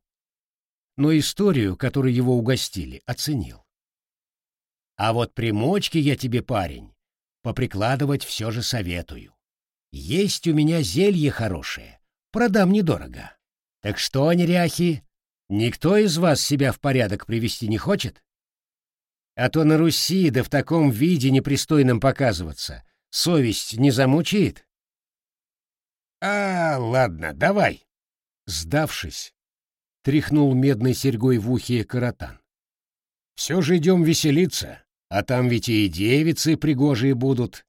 но историю, которой его угостили, оценил. А вот примочки я тебе, парень, поприкладывать все же советую. Есть у меня зелье хорошее, продам недорого. Так что, неряхи, никто из вас себя в порядок привести не хочет? А то на Руси да в таком виде непристойном показываться совесть не замучает? А, ладно, давай. Сдавшись, тряхнул медной серьгой в ухе каратан. Все же идем веселиться. А там ведь и девицы пригожие будут.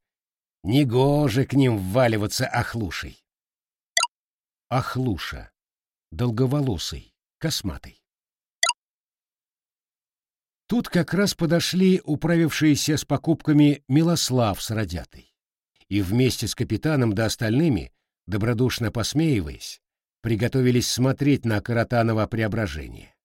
Негоже к ним вваливаться охлушей. Охлуша. Долговолосый, косматый. Тут как раз подошли управившиеся с покупками Милослав с Родятой. И вместе с капитаном да остальными, добродушно посмеиваясь, приготовились смотреть на Каратаново преображение.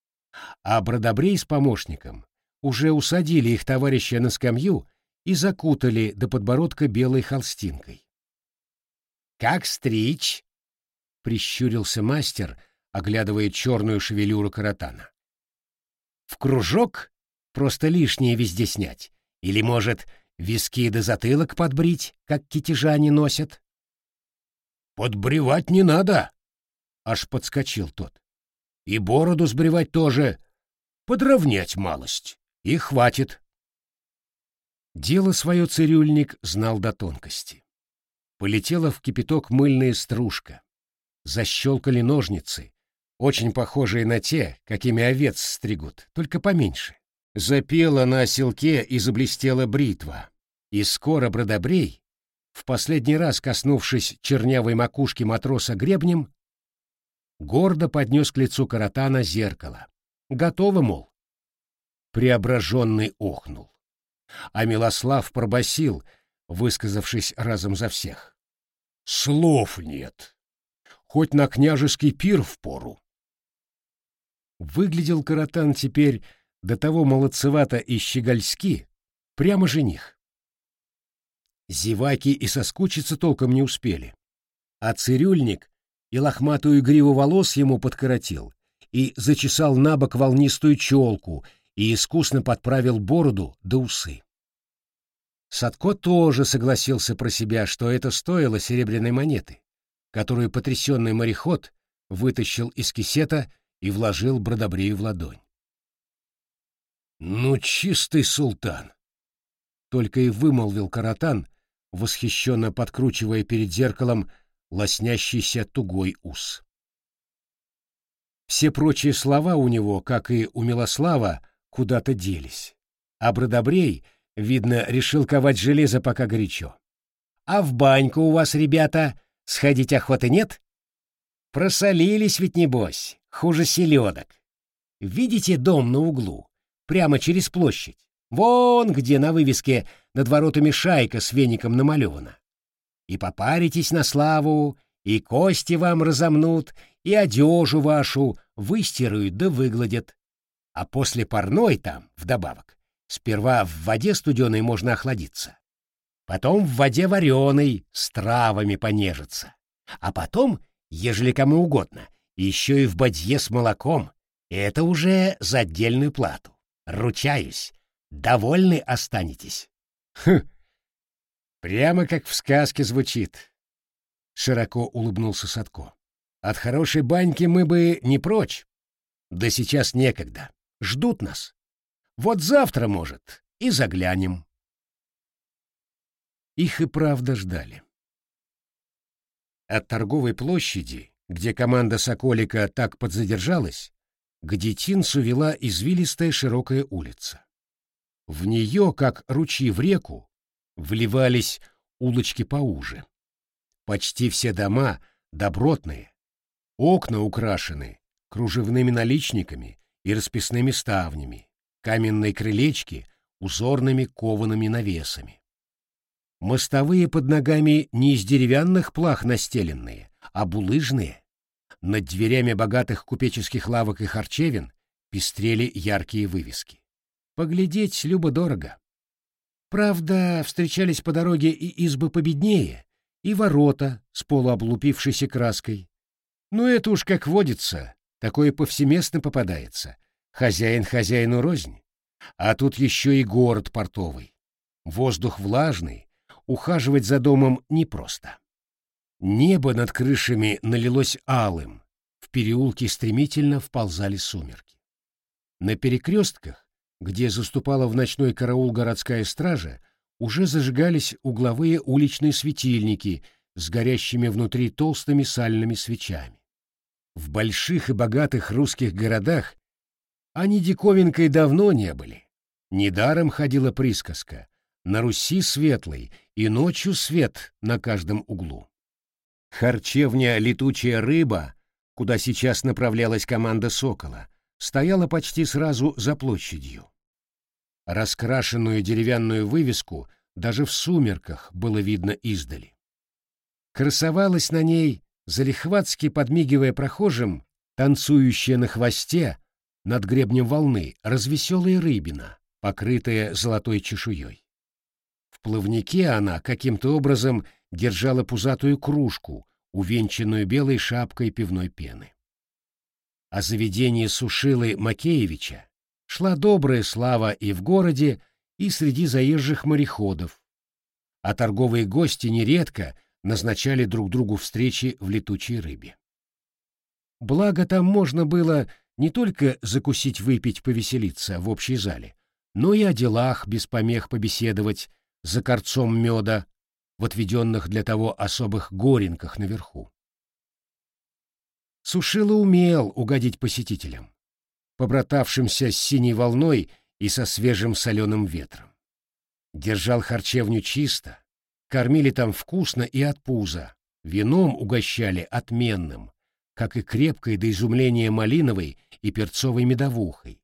А Бродобрей с помощником уже усадили их товарища на скамью и закутали до подбородка белой холстинкой. «Как стричь?» — прищурился мастер, оглядывая черную шевелюру каратана. «В кружок? Просто лишнее везде снять? Или, может, виски до затылок подбрить, как китежане носят?» «Подбревать не надо!» — аж подскочил тот. «И бороду сбривать тоже. Подровнять малость. И хватит. Дело свое цирюльник знал до тонкости. Полетела в кипяток мыльная стружка. Защелкали ножницы, очень похожие на те, какими овец стригут, только поменьше. Запела на оселке и заблестела бритва. И скоро Бродобрей, в последний раз коснувшись чернявой макушки матроса гребнем, гордо поднес к лицу каратана зеркало. Готово, мол. Преображенный охнул. А Милослав пробасил, высказавшись разом за всех. «Слов нет. Хоть на княжеский пир впору». Выглядел Каратан теперь до того молодцевато и щегольски, прямо жених. Зеваки и соскучиться толком не успели. А цирюльник и лохматую гриву волос ему подкоротил, и зачесал на бок волнистую челку, и искусно подправил бороду до усы. Садко тоже согласился про себя, что это стоило серебряной монеты, которую потрясенный мореход вытащил из кисета и вложил Бродобрею в ладонь. «Ну, чистый султан!» Только и вымолвил Каратан, восхищенно подкручивая перед зеркалом лоснящийся тугой ус. Все прочие слова у него, как и у Милослава, куда-то делись. А Бродобрей, видно, решил ковать железо пока горячо. «А в баньку у вас, ребята, сходить охоты нет?» «Просолились ведь, небось, хуже селедок. Видите дом на углу, прямо через площадь? Вон где на вывеске над воротами шайка с веником намалевана. И попаритесь на славу, и кости вам разомнут, и одежу вашу выстирают да выгладят. А после парной там, вдобавок, сперва в воде студеной можно охладиться, потом в воде вареной с травами понежиться, а потом, ежели кому угодно, еще и в бадье с молоком, это уже за отдельную плату. Ручаюсь, довольны останетесь. Хм, прямо как в сказке звучит. Широко улыбнулся Садко. От хорошей баньки мы бы не прочь. Да сейчас некогда. Ждут нас. Вот завтра, может, и заглянем. Их и правда ждали. От торговой площади, где команда Соколика так подзадержалась, к Детинцу вела извилистая широкая улица. В нее, как ручьи в реку, вливались улочки поуже. Почти все дома добротные, окна украшены кружевными наличниками и расписными ставнями, каменные крылечки узорными коваными навесами. Мостовые под ногами не из деревянных плах настеленные, а булыжные. Над дверями богатых купеческих лавок и харчевин пестрели яркие вывески. Поглядеть любо-дорого. Правда, встречались по дороге и избы победнее, и ворота с полуоблупившейся краской. Но это уж как водится, такое повсеместно попадается. Хозяин хозяину рознь. А тут еще и город портовый. Воздух влажный, ухаживать за домом непросто. Небо над крышами налилось алым, в переулке стремительно вползали сумерки. На перекрестках, где заступала в ночной караул городская стража, уже зажигались угловые уличные светильники с горящими внутри толстыми сальными свечами. В больших и богатых русских городах они диковинкой давно не были. Недаром ходила присказка «На Руси светлый и ночью свет на каждом углу». Харчевня «Летучая рыба», куда сейчас направлялась команда «Сокола», стояла почти сразу за площадью. Раскрашенную деревянную вывеску даже в сумерках было видно издали. Красовалась на ней, залихватски подмигивая прохожим, танцующая на хвосте над гребнем волны развеселая рыбина, покрытая золотой чешуей. В плавнике она каким-то образом держала пузатую кружку, увенчанную белой шапкой пивной пены. О заведении Сушилы Макеевича шла добрая слава и в городе, и среди заезжих мореходов, а торговые гости нередко назначали друг другу встречи в летучей рыбе. Благо там можно было не только закусить, выпить, повеселиться в общей зале, но и о делах без помех побеседовать за корцом меда в отведенных для того особых горенках наверху. Сушило умел угодить посетителям, побратавшимся с синей волной и со свежим соленым ветром. Держал харчевню чисто, кормили там вкусно и от пуза, вином угощали отменным, как и крепкой до изумления малиновой и перцовой медовухой,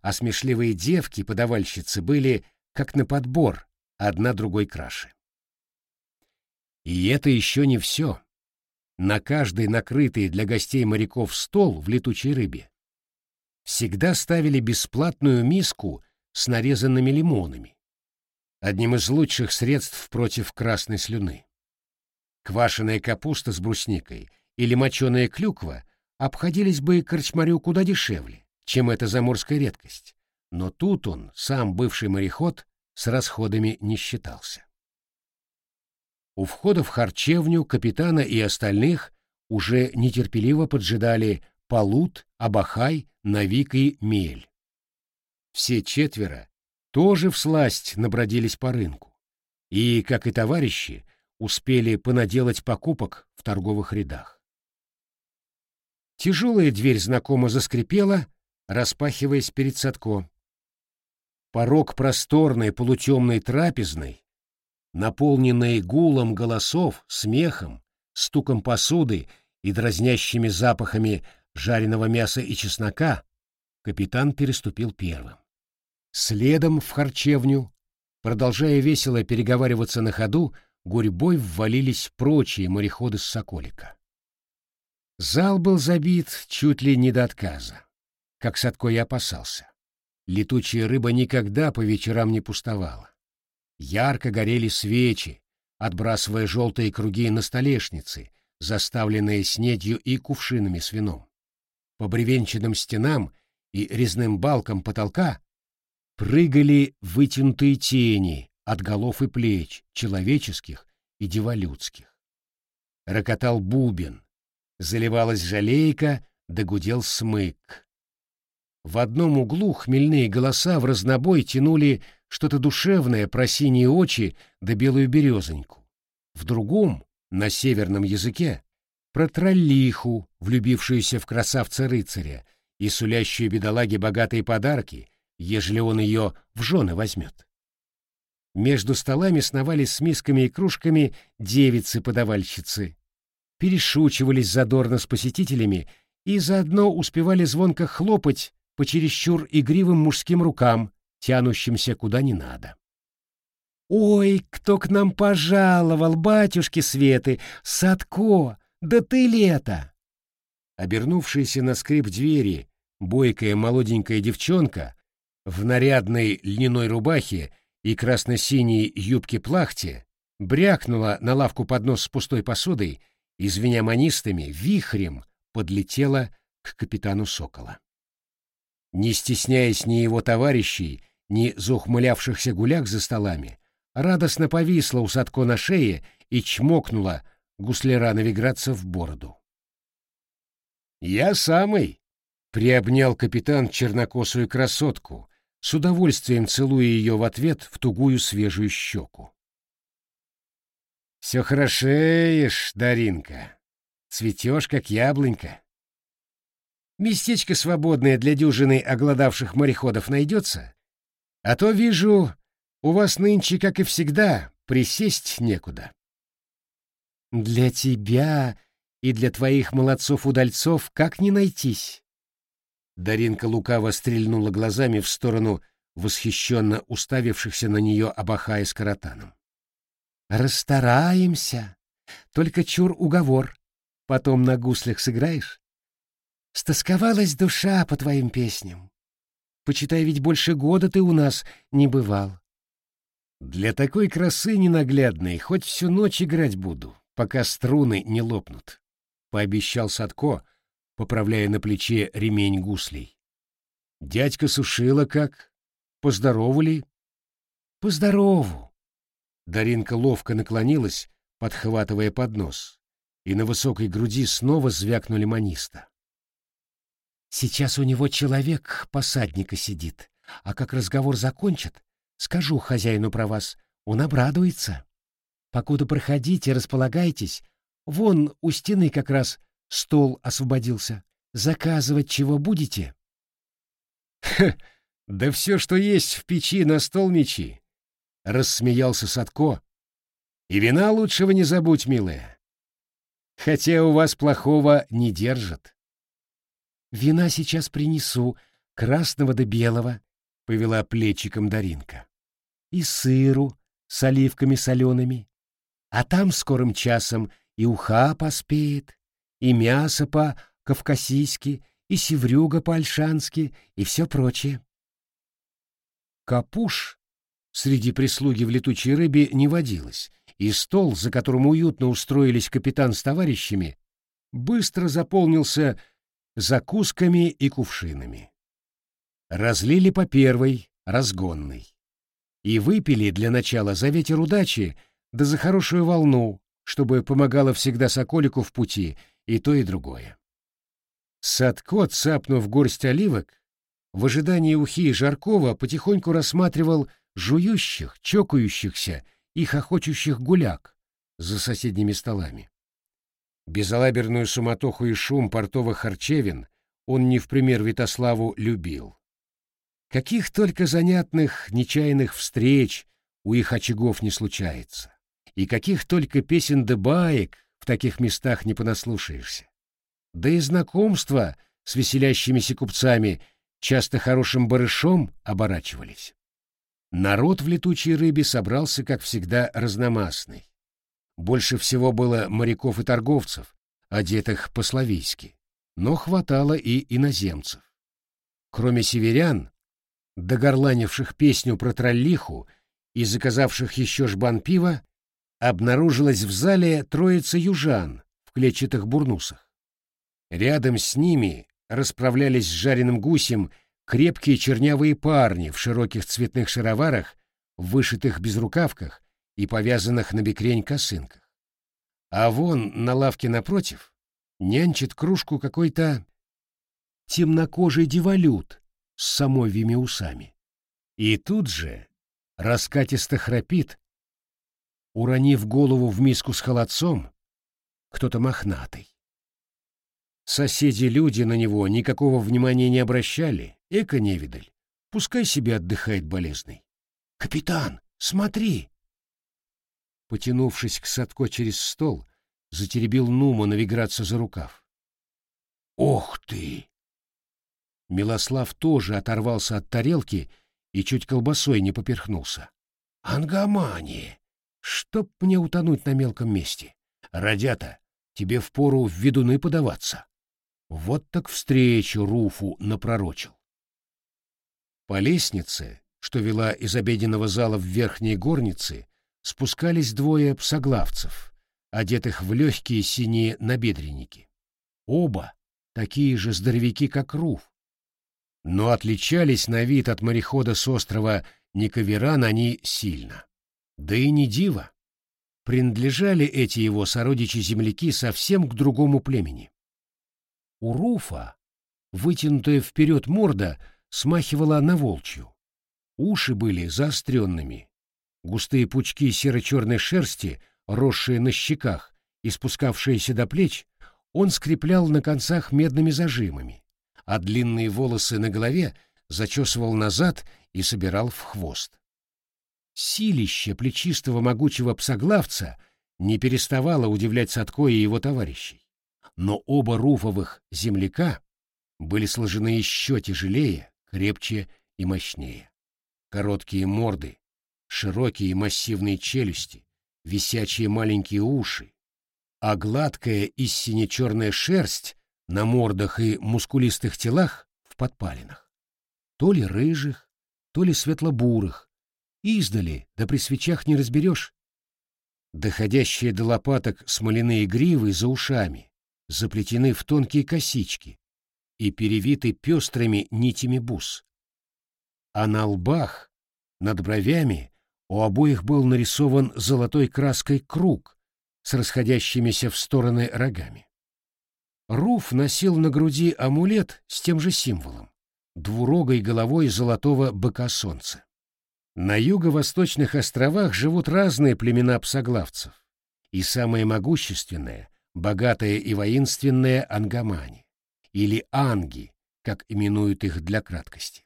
а смешливые девки-подавальщицы были, как на подбор, одна другой краше. И это еще не все. На каждый накрытый для гостей моряков стол в летучей рыбе всегда ставили бесплатную миску с нарезанными лимонами, одним из лучших средств против красной слюны. Квашеная капуста с брусникой или моченая клюква обходились бы корчмарю куда дешевле, чем эта заморская редкость, но тут он, сам бывший мореход, с расходами не считался. У входа в харчевню капитана и остальных уже нетерпеливо поджидали Полут, Абахай, Навик и Мель. Все четверо тоже всласть набродились по рынку и, как и товарищи, успели понаделать покупок в торговых рядах. Тяжелая дверь знакомо заскрипела, распахиваясь перед Садко. Порог просторной полутемной трапезной, наполненной гулом голосов, смехом, стуком посуды и дразнящими запахами жареного мяса и чеснока, капитан переступил первым. Следом в харчевню, продолжая весело переговариваться на ходу, гурьбой ввалились прочие мореходы с Соколика. Зал был забит чуть ли не до отказа, как Садко и опасался. Летучая рыба никогда по вечерам не пустовала. Ярко горели свечи, отбрасывая желтые круги на столешницы, заставленные снедью и кувшинами с вином. По бревенчатым стенам и резным балкам потолка прыгали вытянутые тени от голов и плеч, человеческих и деволюдских. Рокотал бубен, заливалась жалейка, догудел смык. В одном углу хмельные голоса в разнобой тянули что-то душевное про синие очи да белую березоньку. В другом, на северном языке, про троллиху, влюбившуюся в красавца-рыцаря и сулящую бедолаге богатые подарки, ежели он ее в жены возьмет. Между столами сновались с мисками и кружками девицы-подавальщицы, перешучивались задорно с посетителями и заодно успевали звонко хлопать по чересчур игривым мужским рукам, тянущимся куда не надо. «Ой, кто к нам пожаловал, батюшки Светы! Садко! Да ты лето!» Обернувшаяся на скрип двери, бойкая молоденькая девчонка в нарядной льняной рубахе и красно-синей юбке-плахте брякнула на лавку поднос с пустой посудой и, звеня манистами, вихрем подлетела к капитану Сокола. Не стесняясь ни его товарищей, ни заухмылявшихся гуляк за столами, радостно повисла у Садко на шее и чмокнула гусляра Новиградца в бороду. «Я самый!» — приобнял капитан чернокосую красотку, с удовольствием целуя ее в ответ в тугую свежую щеку. «Все хорошеешь, Даринка, цветешь, как яблонька. Местечко свободное для дюжины оголодавших мореходов найдется? А то, вижу, у вас нынче, как и всегда, присесть некуда». «Для тебя и для твоих молодцов-удальцов как не найтись?» Даринка лукаво стрельнула глазами в сторону восхищенно уставившихся на нее Абахая с Каратаном. «Расстараемся. Только чур уговор. Потом на гуслях сыграешь. Стосковалась душа по твоим песням. Почитай, ведь больше года ты у нас не бывал. Для такой красы ненаглядной хоть всю ночь играть буду, пока струны не лопнут», — пообещал Садко, поправляя на плече ремень гуслей. Дядька Сушила как? Поздоровали? Поздорову. Даринка ловко наклонилась, подхватывая поднос, и на высокой груди снова звякнули маниста. Сейчас у него человек посадника сидит, а как разговор закончит, скажу хозяину про вас, он обрадуется. Покуда проходите, располагайтесь, вон у стены как раз Стол освободился. Заказывать чего будете? Ха, да все, что есть в печи, на стол мечи. Рассмеялся Садко. И вина лучшего не забудь, милая. Хотя у вас плохого не держат. Вина сейчас принесу, красного да белого, — повела плечиком Даринка, — и сыру с оливками солеными. А там скорым часом и уха поспеет, и мясо по-кавказийски, и севрюга по-альшански, и все прочее. Капуш среди прислуги в летучей рыбе не водилось, и стол, за которым уютно устроились капитан с товарищами, быстро заполнился закусками и кувшинами. Разлили по первой, разгонной. И выпили для начала за ветер удачи, да за хорошую волну, чтобы помогало всегда Соколику в пути и то, и другое. Садко, цапнув горсть оливок, в ожидании ухи и Жаркова потихоньку рассматривал жующих, чокающихся и хохочущих гуляк за соседними столами. Безалаберную суматоху и шум портовых харчевин он не в пример Витославу любил. Каких только занятных, нечаянных встреч у их очагов не случается, и каких только песен да баек в таких местах не понаслушаешься. Да и знакомства с веселящимися купцами часто хорошим барышом оборачивались. Народ в летучей рыбе собрался, как всегда, разномастный. Больше всего было моряков и торговцев, одетых по-славийски, но хватало и иноземцев. Кроме северян, догорланивших песню про троллиху и заказавших еще жбан пива, обнаружилась в зале троица южан в клетчатых бурнусах. Рядом с ними расправлялись с жареным гусем крепкие чернявые парни в широких цветных шароварах, вышитых безрукавках и повязанных на бекрень косынках. А вон на лавке напротив нянчит кружку какой-то темнокожий девалют с самовьими усами. И тут же раскатисто храпит, уронив голову в миску с холодцом, кто-то мохнатый. Соседи-люди на него никакого внимания не обращали, эко невидаль. Пускай себе отдыхает болезный. «Капитан, смотри!» Потянувшись к Садко через стол, затеребил Нума навиграться за рукав. «Ох ты!» Милослав тоже оторвался от тарелки и чуть колбасой не поперхнулся. «Ангомания! Чтоб мне утонуть на мелком месте! Радята, тебе впору в ведуны подаваться!» Вот так встречу Руфу напророчил. По лестнице, что вела из обеденного зала в верхней горнице, спускались двое псоглавцев, одетых в легкие синие набедренники. Оба такие же здоровяки, как Руф. Но отличались на вид от морехода с острова Никаверан они сильно. Да и не диво. Принадлежали эти его сородичи-земляки совсем к другому племени. У Руфа вытянутая вперед морда смахивала на волчью. Уши были заостренными. Густые пучки серо-черной шерсти, росшие на щеках и спускавшиеся до плеч, он скреплял на концах медными зажимами, а длинные волосы на голове зачесывал назад и собирал в хвост. Силище плечистого могучего псоглавца не переставало удивлять Садко и его товарищей но оба руфовых земляка были сложены еще тяжелее, крепче и мощнее. Короткие морды, широкие массивные челюсти, висячие маленькие уши, а гладкая и сине-черная шерсть на мордах и мускулистых телах в подпалинах. То ли рыжих, то ли светло-бурых. Издали, да при свечах не разберешь. Доходящие до лопаток смоляные гривы за ушами, заплетены в тонкие косички и перевиты пестрыми нитями бус. А на лбах, над бровями, у обоих был нарисован золотой краской круг с расходящимися в стороны рогами. Руф носил на груди амулет с тем же символом — двурогой головой золотого быка солнца. На юго-восточных островах живут разные племена псоглавцев, и самое могущественное богатая и воинственная Ангамани, или Анги, как именуют их для краткости.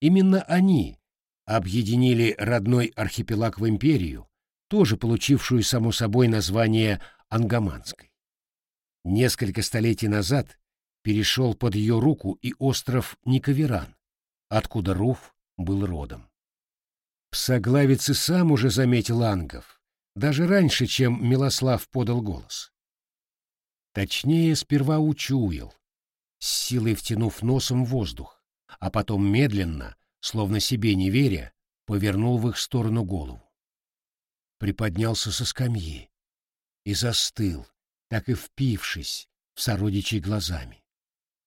Именно они объединили родной архипелаг в империю, тоже получившую само собой название Ангаманской. Несколько столетий назад перешел под ее руку и остров Никаверан, откуда Руф был родом. Псоглавец и сам уже заметил ангов, даже раньше, чем Милослав подал голос. Точнее, сперва учуял, с силой втянув носом воздух, а потом медленно, словно себе не веря, повернул в их сторону голову. Приподнялся со скамьи и застыл, так и впившись в сородичей глазами.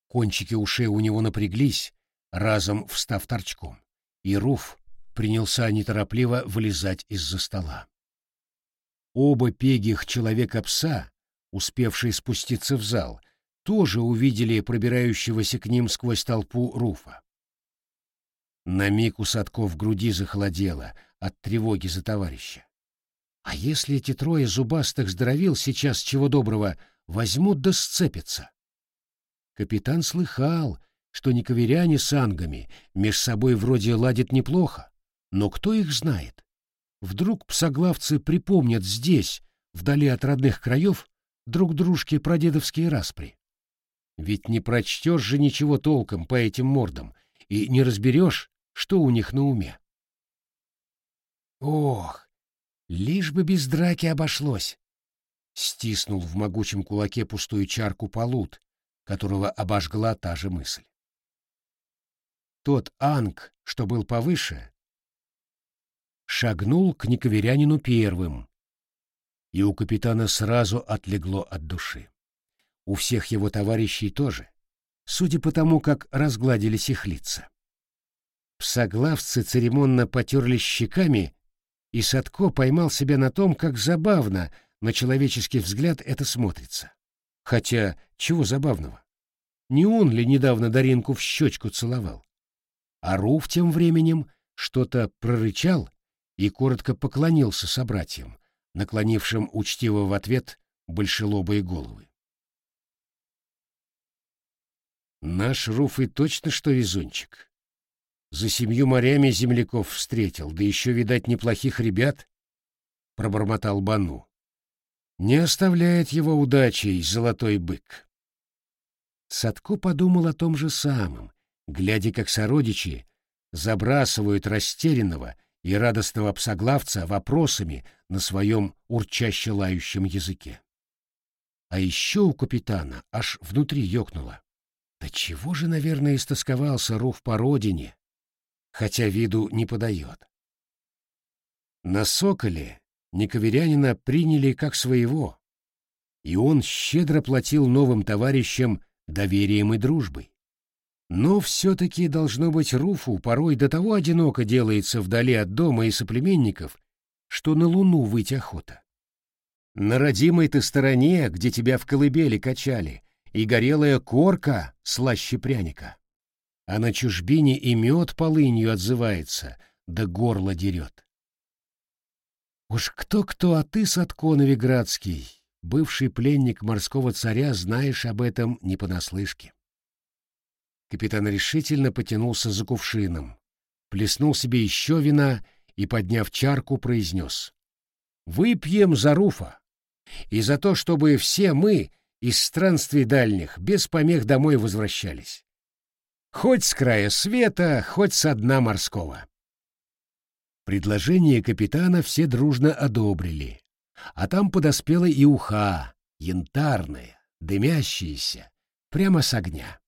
Кончики ушей у него напряглись, разом встав торчком, и Руф принялся неторопливо вылезать из-за стола. Оба пегих человека-пса, успевшие спуститься в зал, тоже увидели пробирающегося к ним сквозь толпу Руфа. На миг у Садко в груди захолодело от тревоги за товарища. А если эти трое зубастых здоровил сейчас чего доброго возьмут да сцепятся? Капитан слыхал, что никоверяне с ангами меж собой вроде ладят неплохо, но кто их знает? Вдруг псоглавцы припомнят здесь, вдали от родных краев, друг дружке прадедовские распри. Ведь не прочтешь же ничего толком по этим мордам и не разберешь, что у них на уме. Ох, лишь бы без драки обошлось. Стиснул в могучем кулаке пустую чарку полут, которого обожгла та же мысль. Тот анг, что был повыше, шагнул к нековерянину первым, и у капитана сразу отлегло от души. У всех его товарищей тоже, судя по тому, как разгладились их лица. Псоглавцы церемонно потерли щеками, и Садко поймал себя на том, как забавно на человеческий взгляд это смотрится. Хотя, чего забавного? Не он ли недавно Даринку в щечку целовал? А Руф тем временем что-то прорычал и коротко поклонился собратьям, наклонившим учтиво в ответ большелобые головы. Наш Руф и точно что везунчик. За семью морями земляков встретил, да еще, видать, неплохих ребят, — пробормотал Бану. Не оставляет его удачей золотой бык. Садко подумал о том же самом, глядя, как сородичи забрасывают растерянного и радостного псоглавца вопросами на своем урчаще лающем языке. А еще у капитана аж внутри ёкнуло. Да чего же, наверное, истосковался Руф по родине, хотя виду не подает. На Соколе Никоверянина приняли как своего, и он щедро платил новым товарищам доверием и дружбой. Но все-таки, должно быть, Руфу порой до того одиноко делается вдали от дома и соплеменников, что на луну выйти охота. На родимой-то стороне, где тебя в колыбели качали, и горелая корка слаще пряника. А на чужбине и мед полынью отзывается, да горло дерет. Уж кто-кто, а ты, Садко Новиградский, бывший пленник морского царя, знаешь об этом не понаслышке. Капитан решительно потянулся за кувшином, плеснул себе еще вина и, подняв чарку, произнес. «Выпьем за Руфа и за то, чтобы все мы из странствий дальних без помех домой возвращались. Хоть с края света, хоть со дна морского». Предложение капитана все дружно одобрили, а там подоспела и уха, янтарная, дымящаяся, прямо с огня.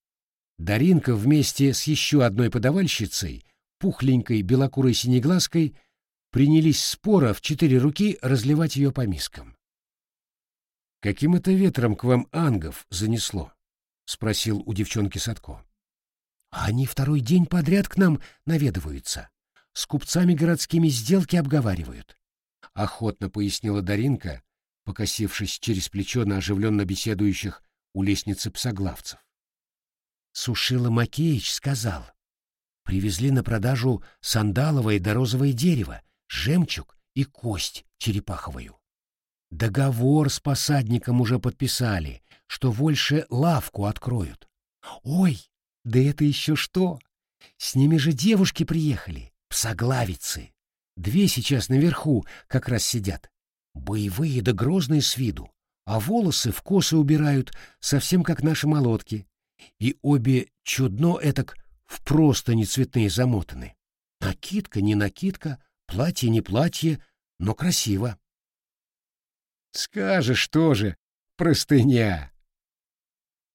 Даринка вместе с еще одной подавальщицей, пухленькой белокурой синеглазкой, принялись спора в четыре руки разливать ее по мискам. «Каким это ветром к вам ангов занесло?» — спросил у девчонки Садко. «А они второй день подряд к нам наведываются. С купцами городскими сделки обговаривают», — охотно пояснила Даринка, покосившись через плечо на оживленно беседующих у лестницы псоглавцев. Сушила Макеич сказал. Привезли на продажу сандаловое да розовое дерево, жемчуг и кость черепаховую. Договор с посадником уже подписали, что больше лавку откроют. Ой, да это еще что? С ними же девушки приехали, псоглавицы. Две сейчас наверху как раз сидят. Боевые да грозные с виду, а волосы в косы убирают, совсем как наши молотки и обе чудно этак в простыни цветные замотаны. Накидка, не накидка, платье, не платье, но красиво. Скажешь тоже, простыня.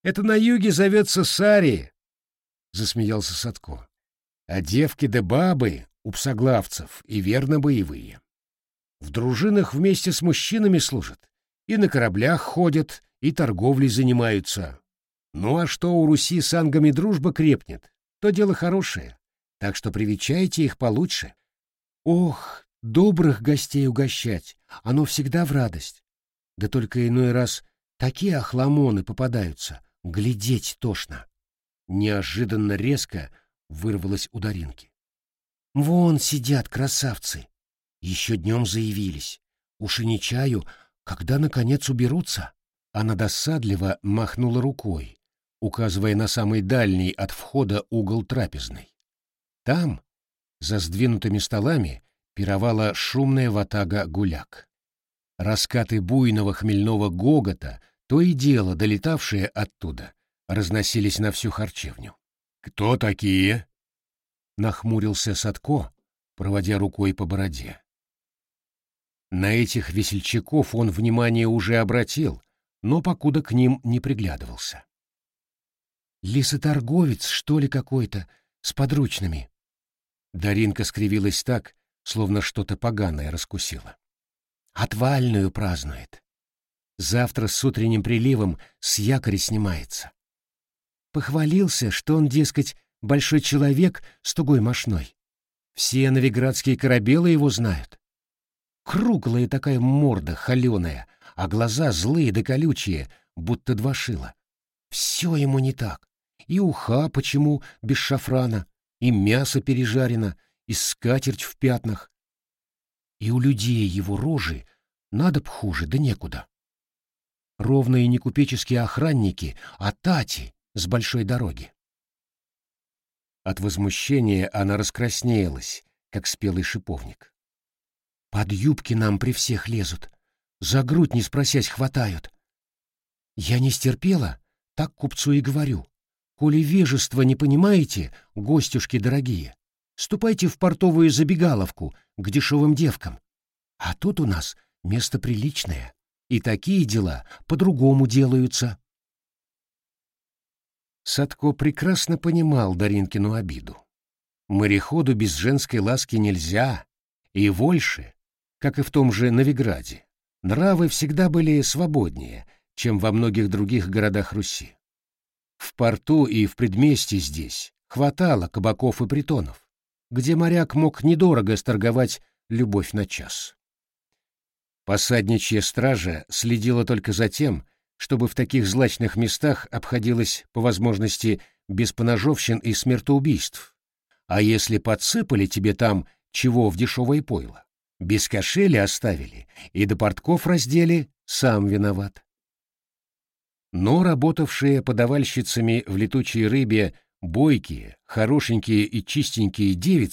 Это на юге зовется сари, — засмеялся Садко. А девки да бабы у псоглавцев и верно боевые. В дружинах вместе с мужчинами служат, и на кораблях ходят, и торговлей занимаются. Ну а что у Руси с ангами дружба крепнет, то дело хорошее, так что привечайте их получше. Ох, добрых гостей угощать, оно всегда в радость. Да только иной раз такие охламоны попадаются, глядеть тошно. Неожиданно резко вырвалось у Даринки. Вон сидят красавцы. Еще днем заявились. Уж и не чаю, когда, наконец, уберутся. Она досадливо махнула рукой, указывая на самый дальний от входа угол трапезной. Там, за сдвинутыми столами, пировала шумная ватага гуляк. Раскаты буйного хмельного гогота, то и дело долетавшие оттуда, разносились на всю харчевню. «Кто такие?» — нахмурился Садко, проводя рукой по бороде. На этих весельчаков он внимание уже обратил, но покуда к ним не приглядывался. «Лесоторговец, что ли, какой-то, с подручными?» Даринка скривилась так, словно что-то поганое раскусила. «Отвальную празднует. Завтра с утренним приливом с якоря снимается. Похвалился, что он, дескать, большой человек с тугой мошной. Все новиградские корабелы его знают. Круглая такая морда, холеная, а глаза злые да колючие, будто два шила. Все ему не так. И уха почему без шафрана, и мясо пережарено, и скатерть в пятнах. И у людей его рожи надо б хуже, да некуда. Ровные не купеческие охранники, а тати с большой дороги. От возмущения она раскраснелась, как спелый шиповник. Под юбки нам при всех лезут, за грудь не спросясь хватают. Я не стерпела, так купцу и говорю. Коли вежество не понимаете, гостюшки дорогие, ступайте в портовую забегаловку к дешевым девкам. А тут у нас место приличное, и такие дела по-другому делаются. Садко прекрасно понимал Даринкину обиду. Мореходу без женской ласки нельзя, и больше, как и в том же Новиграде, нравы всегда были свободнее, чем во многих других городах Руси. В порту и в предместье здесь хватало кабаков и притонов, где моряк мог недорого сторговать любовь на час. Посадничья стража следила только за тем, чтобы в таких злачных местах обходилось по возможности без поножовщин и смертоубийств. А если подсыпали тебе там чего в дешевое пойло, без кошели оставили и до портков раздели, сам виноват. Но работавшие подавальщицами в летучей рыбе бойкие, хорошенькие и чистенькие девицы